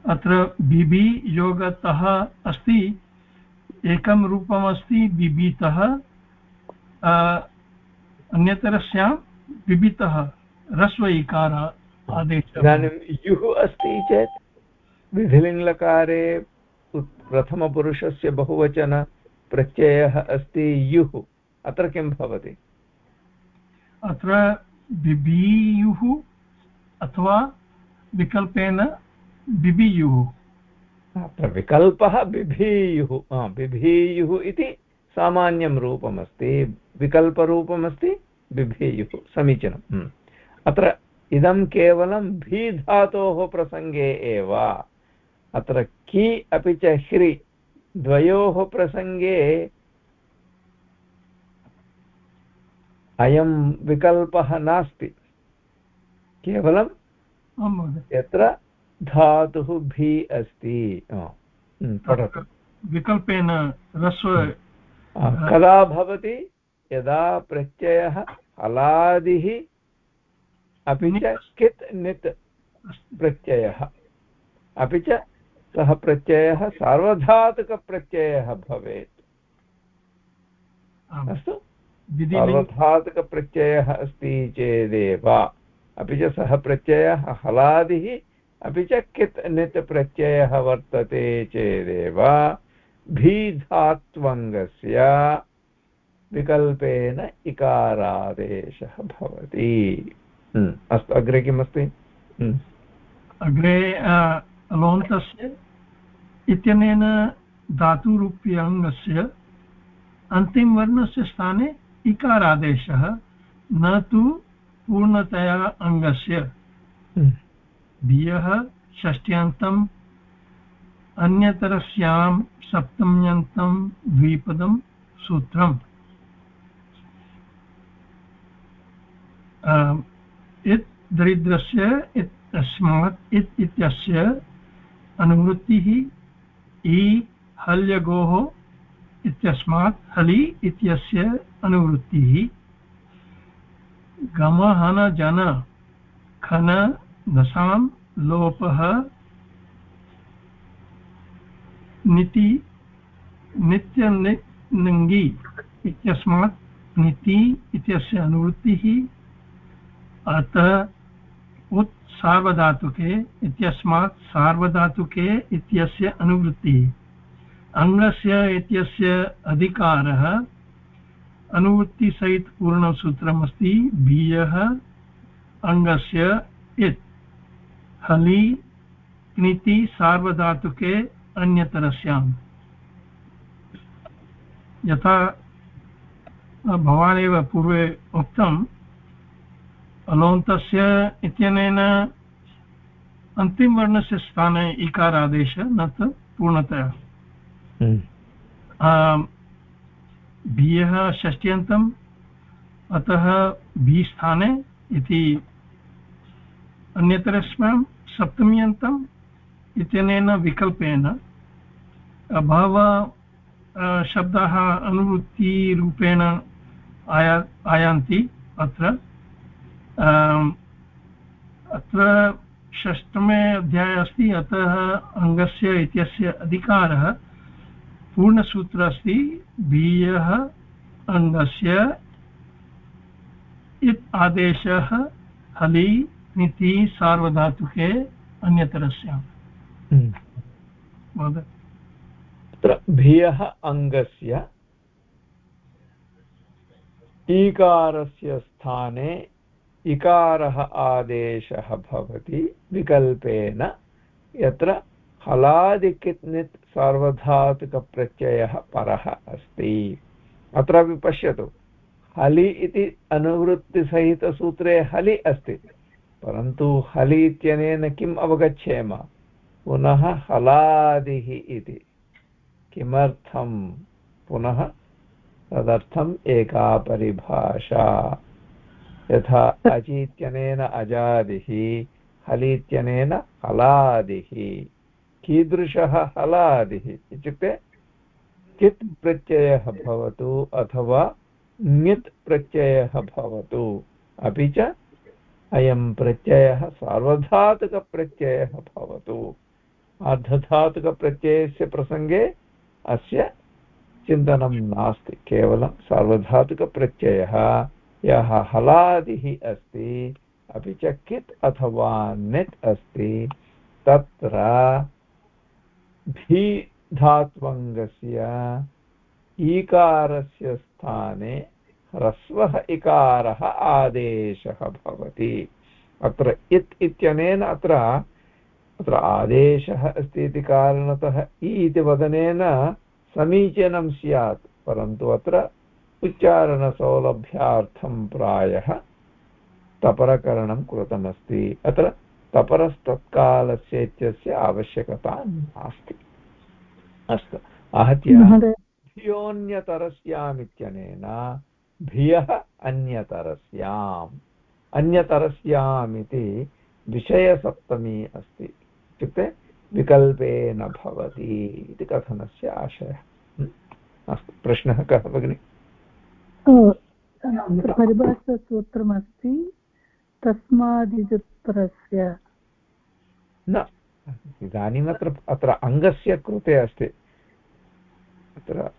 अत्र बिबि योगतः अस्ति, एकं रूपमस्ति, बिबितः। अन्यतरस्यां बिबितः, ह्रस्व इकार इदानीं युः अस्ति चेत् विधिलिङ्लकारे प्रथमपुरुषस्य बहुवचनप्रत्ययः अस्ति युः। अत्र किं भवति? अत्र बिबीयुः अथवा विकल्पेन बिबियुः। अत्र विकल्पः बिभीयुः। बिभीयुः इति सामान्यं रूपमस्ति। विकल्परूपमस्ति बिभीयुः। समीचीनम् हम्म। अत्र इदं केवलं भीधातोः प्रसङ्गे एव। अत्र कि अपि च ह्रि द्वयोः प्रसङ्गे अयं विकल्पः नास्ति। केवलं यत्र धातुः भी अस्ति। पठतु। विकल्पेन रस्व कदा भवति? यदा प्रत्ययः हलादिः अपि च कित् नित् प्रत्ययः। अपि च सः प्रत्ययः सार्वधातुकप्रत्ययः भवेत्। अस्तु? सार्वधातुकप्रत्ययः अस्ति चेदेव। अपि च सः प्रत्ययः हलादिः अपि च कित् नित् प्रत्ययः वर्तते चेदेव। भीधात्वङ्गस्य विकल्पेन इकारादेशः भवति। अस्तु अग्रे किमस्ति। अग्रे लोन्तस्य इत्यनेन धातुरूप्यङ्गस्य अन्तिमवर्णस्य स्थाने इकारादेशः न तु पूर्णतया अङ्गस्य। धियः षष्ट्यन्तम् अन्यतरस्यां सप्तम्यन्तं द्विपदं सूत्रम् इत् दरिद्रस्य, इत् तस्मात् इत् इत्यस्य अनुवृत्तिः इ हल्यगोः इत्यस्मात् हलि इत्यस्य अनुवृत्तिः। गमहन जन खन दशां लोपः निति नित्यनिङ्गि इत्यस्मात् निति इत्यस्य अनुवृत्तिः। अतः उत् सार्वधातुके इत्यस्मात् सार्वधातुके इत्यस्य अनुवृत्तिः। अङ्गस्य इत्यस्य अधिकारः अनुवृत्तिसहितपूर्णसूत्रमस्ति भियः अङ्गस्य इत्। हलि, क्निति, सार्वधातुके, अन्यतरस्याम्। यथा भवानेव पूर्वे उक्तम् अलोन्तस्य इत्यनेन अन्तिमवर्णस्य स्थाने इकारादेशः न तु पूर्णतया भियः षष्ट्यन्तम् अतः बि स्थाने इति अन्यतरस्यां सप्तम्यन्तम् इत्यनेन विकल्पेन बहवः शब्दाः अनुवृत्तिरूपेण आया आयान्ति अत्र। अत्र षष्टमे अध्याये अस्ति अतः अङ्गस्य इत्यस्य अधिकारः पूर्णसूत्र अस्ति बीयः अङ्गस्य इत् आदेशः हलि इति सार्वधातुके अन्यतरस्याम् हम्म। तत्र भियः अङ्गस्य ईकारस्य स्थाने इकारः आदेशः भवति विकल्पेन। यत्र हलादिकित् नित् सार्वधातुकप्रत्ययः परः अस्ति। अत्रापि पश्यतु, हलि इति अनुवृत्तिसहितसूत्रे हलि अस्ति, परन्तु हलि इत्यनेन किम् अवगच्छेम? पुनः हलादिः इति। किमर्थं? पुनः तदर्थम् एका परिभाषा। यथा अचि इत्यनेन अजादिः हलि इत्यनेन हलादिः, कीदृशः हलादिः इत्युक्ते कित् प्रत्ययः भवतु अथवा ङित् प्रत्ययः भवतु, अपि च अयं प्रत्ययः सार्वधातुकप्रत्ययः भवतु। अर्धधातुकप्रत्ययस्य प्रसङ्गे अस्य चिन्तनं नास्ति, केवलं सार्वधातुकप्रत्ययः। यः हलादिः अस्ति, अपि च कित् अथवा नेट् अस्ति, तत्र भी धात्वङ्गस्य ईकारस्य स्थाने ह्रस्वः इकारः आदेशः भवति। अत्र इत् इत्यनेन अत्र अत्र आदेशः अस्ति इति कारणतः इ इति वदनेन समीचीनं स्यात्, परन्तु अत्र उच्चारणसौलभ्यार्थं प्रायः तपरकरणं कृतमस्ति। अत्र तपरस्तत्कालस्य इत्यस्य आवश्यकता नास्ति। अस्तु आहत्य धियोऽन्यतरस्याम् इत्यनेन भियः अन्यतरस्याम्। अन्यतरस्याम् इति विषयसप्तमी अस्ति। इत्युक्ते विकल्पे न भवति इति कथनस्य आशयः। अस्तु प्रश्नः कः भगिनि? परिभाषासूत्रमस्ति तस्मादिजुत्तरस्य न इदानीम् अत्र अत्र अङ्गस्य कृते अस्ति। अत्र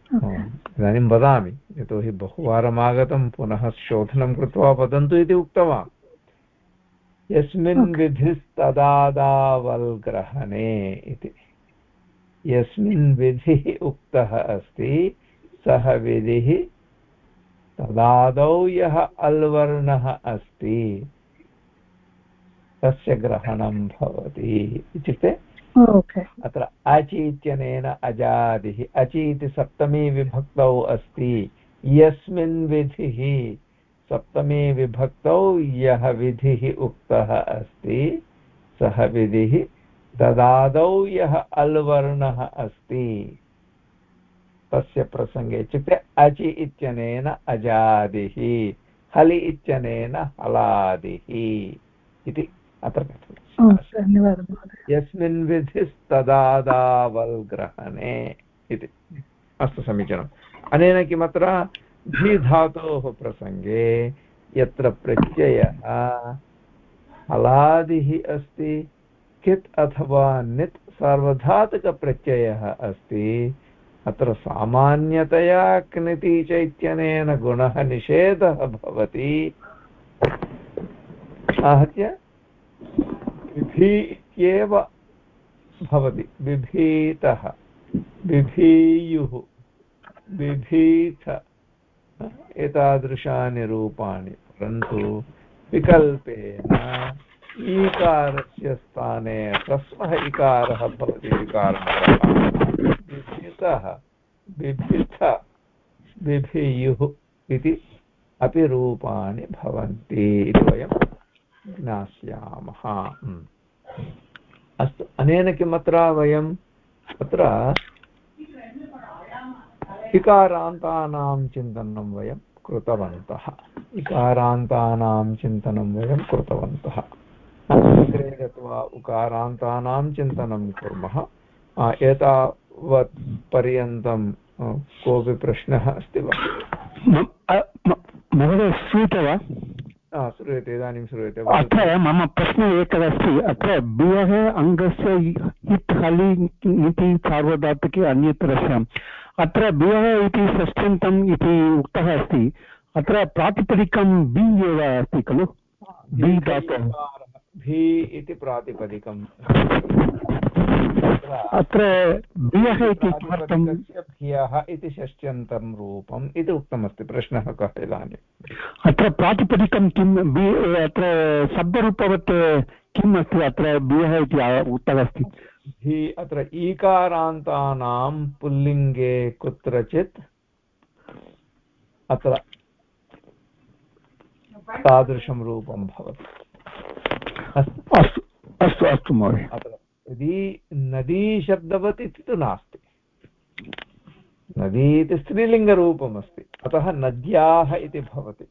इदानीं वदामि यतोहि बहुवारम् आगतं पुनः शोधनं कृत्वा वदन्तु इति उक्तवान्। यस्मिन् विधिस्तदादावल्ग्रहणे इति। यस्मिन् विधिः उक्तः अस्ति सः विधिः तदादौ यः अल्वर्णः अस्ति तस्य ग्रहणं भवति इत्युक्ते अत्र अचि इत्यनेन अजादिः अचि इति सप्तमी विभक्तौ अस्ति यस्मिन् विधिः सप्तमी विभक्तौ यः विधिः उक्तः अस्ति सः विधिः ददादौ यः अल्वर्णः अस्ति। तस्य प्रसङ्गे इत्युक्ते अचि इत्यनेन अजादिः हलि इत्यनेन हलादिः इति अत्र यस्मिन् विधिस्तदादावल्ग्रहणे इति। अस्तु समीचीनम्। अनेन किमत्र? द्विधातोः प्रसङ्गे यत्र प्रत्ययः हलादिः अस्ति कित् अथवा नित् सार्वधातुकप्रत्ययः अस्ति अत्र सामान्यतया क्निति चैत्यनेन गुणः निषेधः भवति। आहत्य विभि इत्येव भवति। बिभीतः बिभीयुः बिभीथ एतादृशानि रूपाणि। परन्तु विकल्पेन ईकारस्य स्थाने ह्रस्वः इकारः भवति विकारः बिभितः बिभिथ बिभियुः इति अपि रूपाणि भवन्ति इति वयं ज्ञास्यामः। अस्तु, अनेन किम् अत्र वयम् अत्र इकारान्तानां चिन्तनं वयं कृतवन्तः। इकारान्तानां चिन्तनं वयं कृतवन्तः। अग्रे गत्वा उकारान्तानां चिन्तनं कुर्मः। एतावत् पर्यन्तं कोऽपि प्रश्नः अस्ति वा? महोदय श्रूयते वा? श्रूयते इदानीं श्रूयते। अत्र मम प्रश्नः एकः अत्र बियः अङ्गस्य हित् हलि इति सार्वधातुके अन्यत्र अत्र बियः इति षष्ठ्यन्तम् इति उक्तः अस्ति। अत्र प्रातिपदिकं बि एव अस्ति खलु? बि धातुः भी इति प्रातिपदिकम्। अत्र भियः इति किमर्थं भियः इति षष्ट्यन्तं रूपम् इति उक्तमस्ति प्रश्नः कः इदानीम् अत्र प्रातिपदिकं किं अत्र शब्दरूपवत् किम् अस्ति अत्र भियः इति उक्तमस्ति? अत्र ईकारान्तानां पुल्लिङ्गे कुत्रचित् अत्र तादृशं रूपं भवति। अस्तु अस्तु अस्तु महोदय। अत्र यदि नदीशब्दवत् इति तु नास्ति। नदी इति स्त्रीलिङ्गरूपमस्ति अतः नद्याः इति भवति।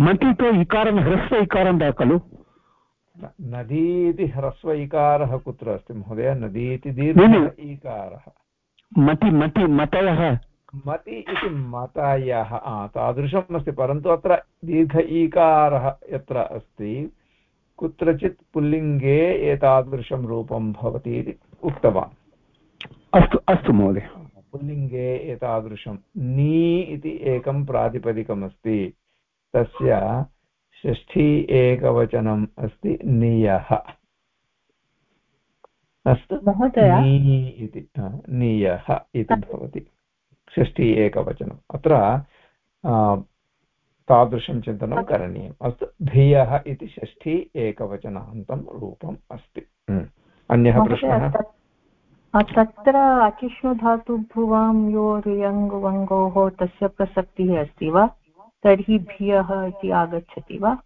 मति तु इकारं ह्रस्व इकारं खलु? नदी इति ह्रस्व इकारः कुत्र अस्ति महोदय? नदी इति दीर्घ इकारः। मति मति मतयः। मति इति मतयः तादृशम् अस्ति परन्तु अत्र दीर्घ ईकारः यत्र अस्ति कुत्रचित् पुल्लिङ्गे एतादृशं रूपं भवति इति उक्तवान्। अस्तु अस्तु महोदय। पुल्लिङ्गे एतादृशं नी इति एकं प्रातिपदिकमस्ति। तस्य षष्ठी एकवचनम् अस्ति नियः। अस्तु? नी इति नियः इति भवति। षष्ठी एकवचनम्। अत्र तादृशं चिन्तनं करणीयम्। अस्तु। धियः इति षष्ठी एकवचनान्तं रूपम् अस्ति। अन्यः प्रश्नः? तत्र अचिष्णुधातुभ्रुवां योर्यङ् वङ्गोः तस्य प्रसक्तिः अस्ति वा? तर्हि भियः इति आगच्छति वा?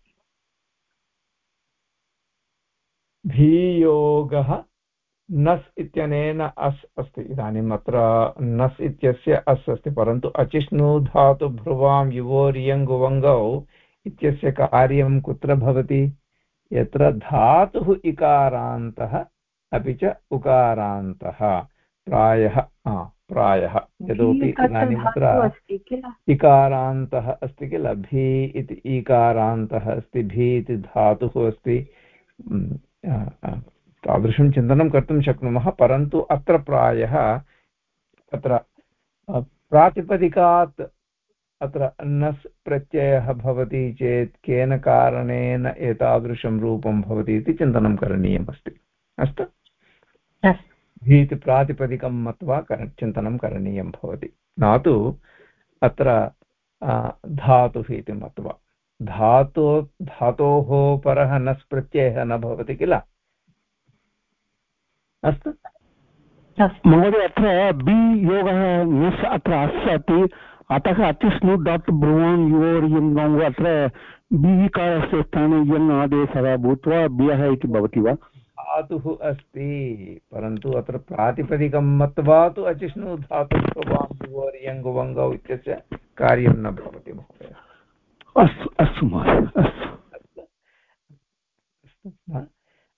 भीयोगः नस् इत्यनेन अस् अस्ति। इदानीम् अत्र नस् इत्यस्य अस् अस्ति परन्तु अचिष्णु धातु भ्रुवां युवोर्यङ्गुवङ्गौ इत्यस्य कार्यं कुत्र भवति? यत्र धातुः इकारान्तः अपि च उकारान्तः। प्रायः प्रायः। यतोपि इदानीम् अत्र इकारान्तः अस्ति किल? भी इति ईकारान्तः अस्ति भी इति धातुः अस्ति। तादृशं चिन्तनं कर्तुं शक्नुमः परन्तु अत्र प्रायः तत्र प्रातिपदिकात् अत्र नस् प्रत्ययः भवति चेत् केन कारणेन एतादृशं रूपं भवति इति चिन्तनं करणीयमस्ति। अस्तु? भीति प्रातिपदिकं मत्वा कर चिन्तनं करणीयं भवति। न तु अत्र धातुः इति मत्वा। धातो धातोः परः नस् प्रत्ययः न भवति किल? अस्तु। महोदय अत्र बि योगः निस् अत्र अस्ति अतः अतिस्नु डाट् ब्रुवान् योर् यङ् अत्र बीकारस्य स्थाने यङ् आदेशः भूत्वा बियः इति भवति वा? धातुः अस्ति परन्तु अत्र प्रातिपदिकं मत्वा तु अचिष्णु धातुः युवोर् वङ्गौ इत्यस्य कार्यं न भवति महोदय। अस्तु अस्तु महोदय अस्तु।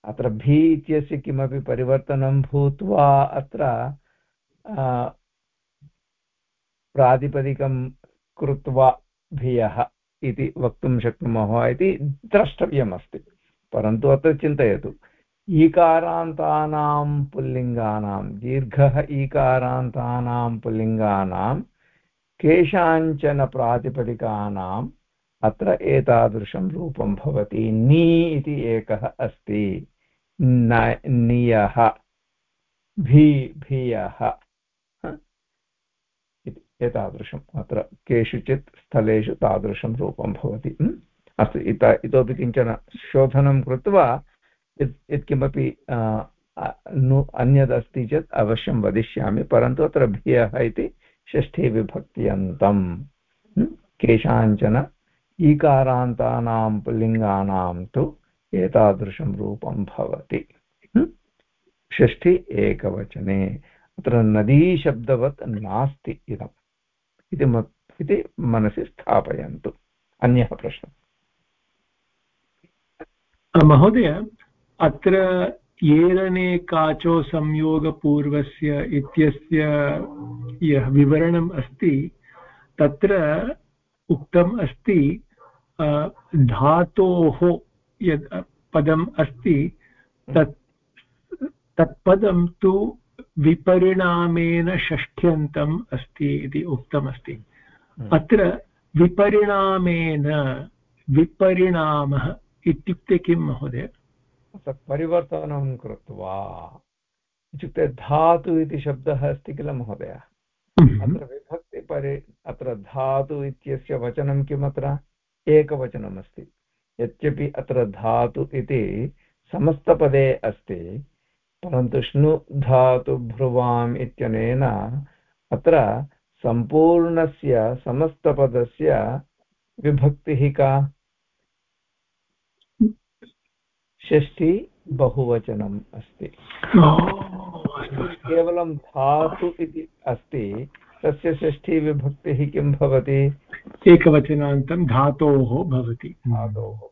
अत्र भी इत्यस्य किमपि परिवर्तनं भूत्वा अत्र प्रातिपदिकं कृत्वा भियः इति वक्तुं शक्नुमः इति द्रष्टव्यमस्ति। परन्तु अत्र चिन्तयतु, ईकारान्तानां पुल्लिङ्गानां, दीर्घः ईकारान्तानां पुल्लिङ्गानां, केषाञ्चन प्रातिपदिकानाम् अत्र एतादृशं रूपं भवति नी इति एकः अस्ति। नियः। भी भियः एतादृशम् अत्र केषुचित् स्थलेषु तादृशं रूपं भवति। अस्तु, इत, इतोपि किंचन शोधनं कृत्वा यत्, यत्किमपि अन्यदस्ति चेत् अवश्यं वदिष्यामि। परन्तु अत्र भियः इति षष्ठी विभक्त्यन्तम् केषाञ्चन ईकारान्तानां पुल्लिङ्गानां तु एतादृशं रूपं भवति। षष्ठी एकवचने, अत्र नदीशब्दवत् नास्ति इदम्। इति इति मनसि स्थापयन्तु। अन्यः प्रश्नः। महोदय, अत्र येरणे काचो संयोगपूर्वस्य इत्यस्य यः विवरणम् अस्ति, तत्र उक्तम् अस्ति धातोः यद् पदम् अस्ति तत् तत्पदं तु विपरिणामेन षष्ठ्यन्तम् अस्ति इति उक्तमस्ति। हम्म। अत्र विपरिणामेन विपरिणामः इत्युक्ते किं महोदय? परिवर्तनं कृत्वा इत्युक्ते धातु इति शब्दः अस्ति किल महोदय? हम्म। अत्र विभक्तिपरि अत्र धातु इत्यस्य वचनं किम् अत्र एकवचनमस्ति। यद्यपि अत्र धातु इति समस्तपदे अस्ति परन्तु श्नु धातु भ्रुवाम् इत्यनेन अत्र सम्पूर्णस्य समस्तपदस्य विभक्तिः का? षष्ठी बहुवचनम् अस्ति। केवलं धातु इति अस्ति तस्य षष्ठी विभक्तिः किं भवति? एकवचनान्तं धातोः भवति। धातोः। भवति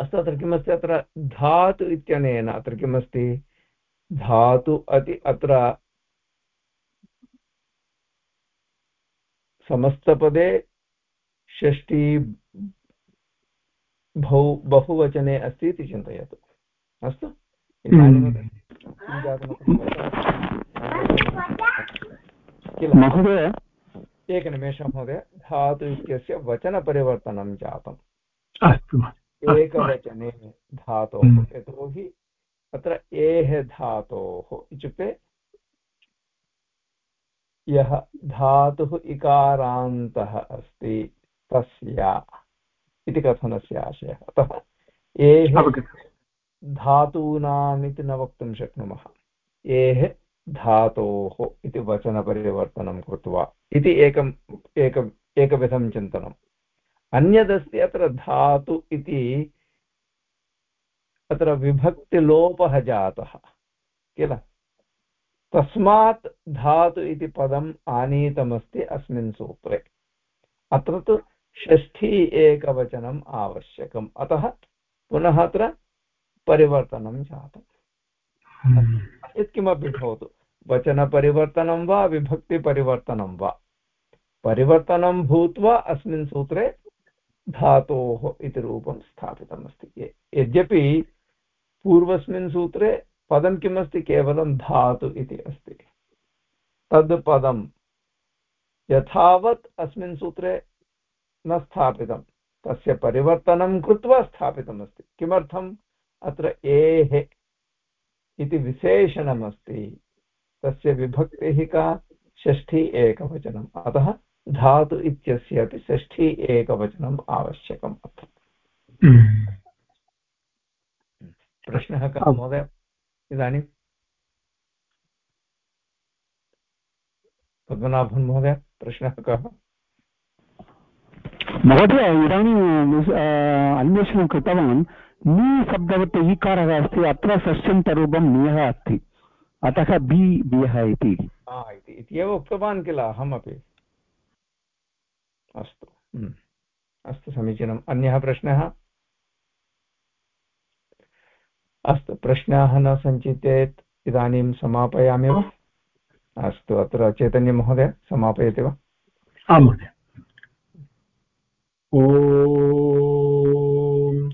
अस्तु अत्र किमस्ति? अत्र धातु इत्यनेन अत्र किमस्ति? धातु अति अत्र समस्तपदे षष्ठी बहु बहुवचने अस्ति इति चिन्तयतु। अस्तु? किल? महोदय। एकनिमेषं महोदय। धातु इत्यस्य वचनपरिवर्तनं जातम्। अस्तु एकवचने धातोः हम्म। यतोहि अत्र एः धातोः इत्युक्ते यः धातुः इकारान्तः अस्ति तस्य इति कथनस्य आशयः। अतः एः धातूनामिति न वक्तुं शक्नुमः। एः धातोः इति वचनपरिवर्तनं कृत्वा इति एकम् एकम् एकविधं चिन्तनम्। अन्यदस्ति अत्र धातु इति अत्र विभक्तिलोपः जातः किल? तस्मात् धातु इति पदम् आनीतमस्ति अस्मिन् सूत्रे। अत्र तु षष्ठी एकवचनम् आवश्यकम्। अतः पुनः अत्र परिवर्तनं जातम् यत्किमपि भवतु। वचनपरिवर्तनं वा विभक्तिपरिवर्तनं वा। परिवर्तनं भूत्वा अस्मिन् सूत्रे धातोः इति रूपं स्थापितमस्ति। यद्यपि पूर्वस्मिन् सूत्रे पदं किमस्ति? केवलं धातु इति अस्ति। तद् पदं यथावत् अस्मिन् सूत्रे न स्थापितं। तस्य परिवर्तनं कृत्वा स्थापितमस्ति। किमर्थम्? अत्र एः इति विशेषणमस्ति। तस्य विभक्तिः का षष्ठी एकवचनम्। अतः धातु इत्यस्य अपि षष्ठी एकवचनम् आवश्यकम् अत्र। प्रश्नः कः महोदय? इदानीं? पद्मनाभन् महोदय प्रश्नः कः? महोदय इदानीम् अन्वेषणं कृतवान् नि शब्दवत् ईकारः अस्ति अत्र षष्ठ्यन्तरूपं नियः अस्ति। अतः बि बियः इति। इति एव उक्तवान् किल अहमपि। अस्तु। हम्म। अस्तु समीचीनम्। अन्यः प्रश्नः? अस्तु प्रश्नाः न सन्ति चेत् इदानीं समापयामि वा? अस्तु अत्र चैतन्यमहोदय समापयति वा? आं महोदय। ॐ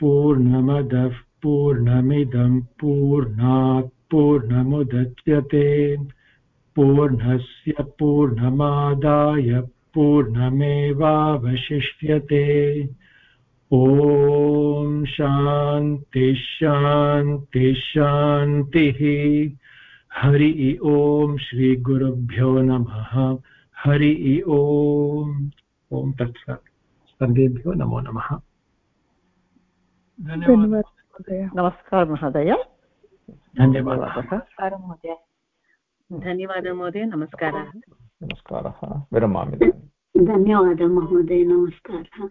पूर्णमदः पूर्णमिदं पूर्णात् पूर्णमुदच्यते पूर्णस्य पूर्णमादाय पूर्णमेवावशिष्यते। ॐ शान्ति शान्ति शान्तिः। हरि ओम् श्रीगुरुभ्यो नमः। हरि ओम् ॐ तत्सत् सर्वेभ्यो नमो नमः। नमस्कार महोदय। धन्यवादः। धन्यवादः महोदय। नमस्कारः। नमस्कारः विरमामि धन्यवादः महोदय नमस्कारः।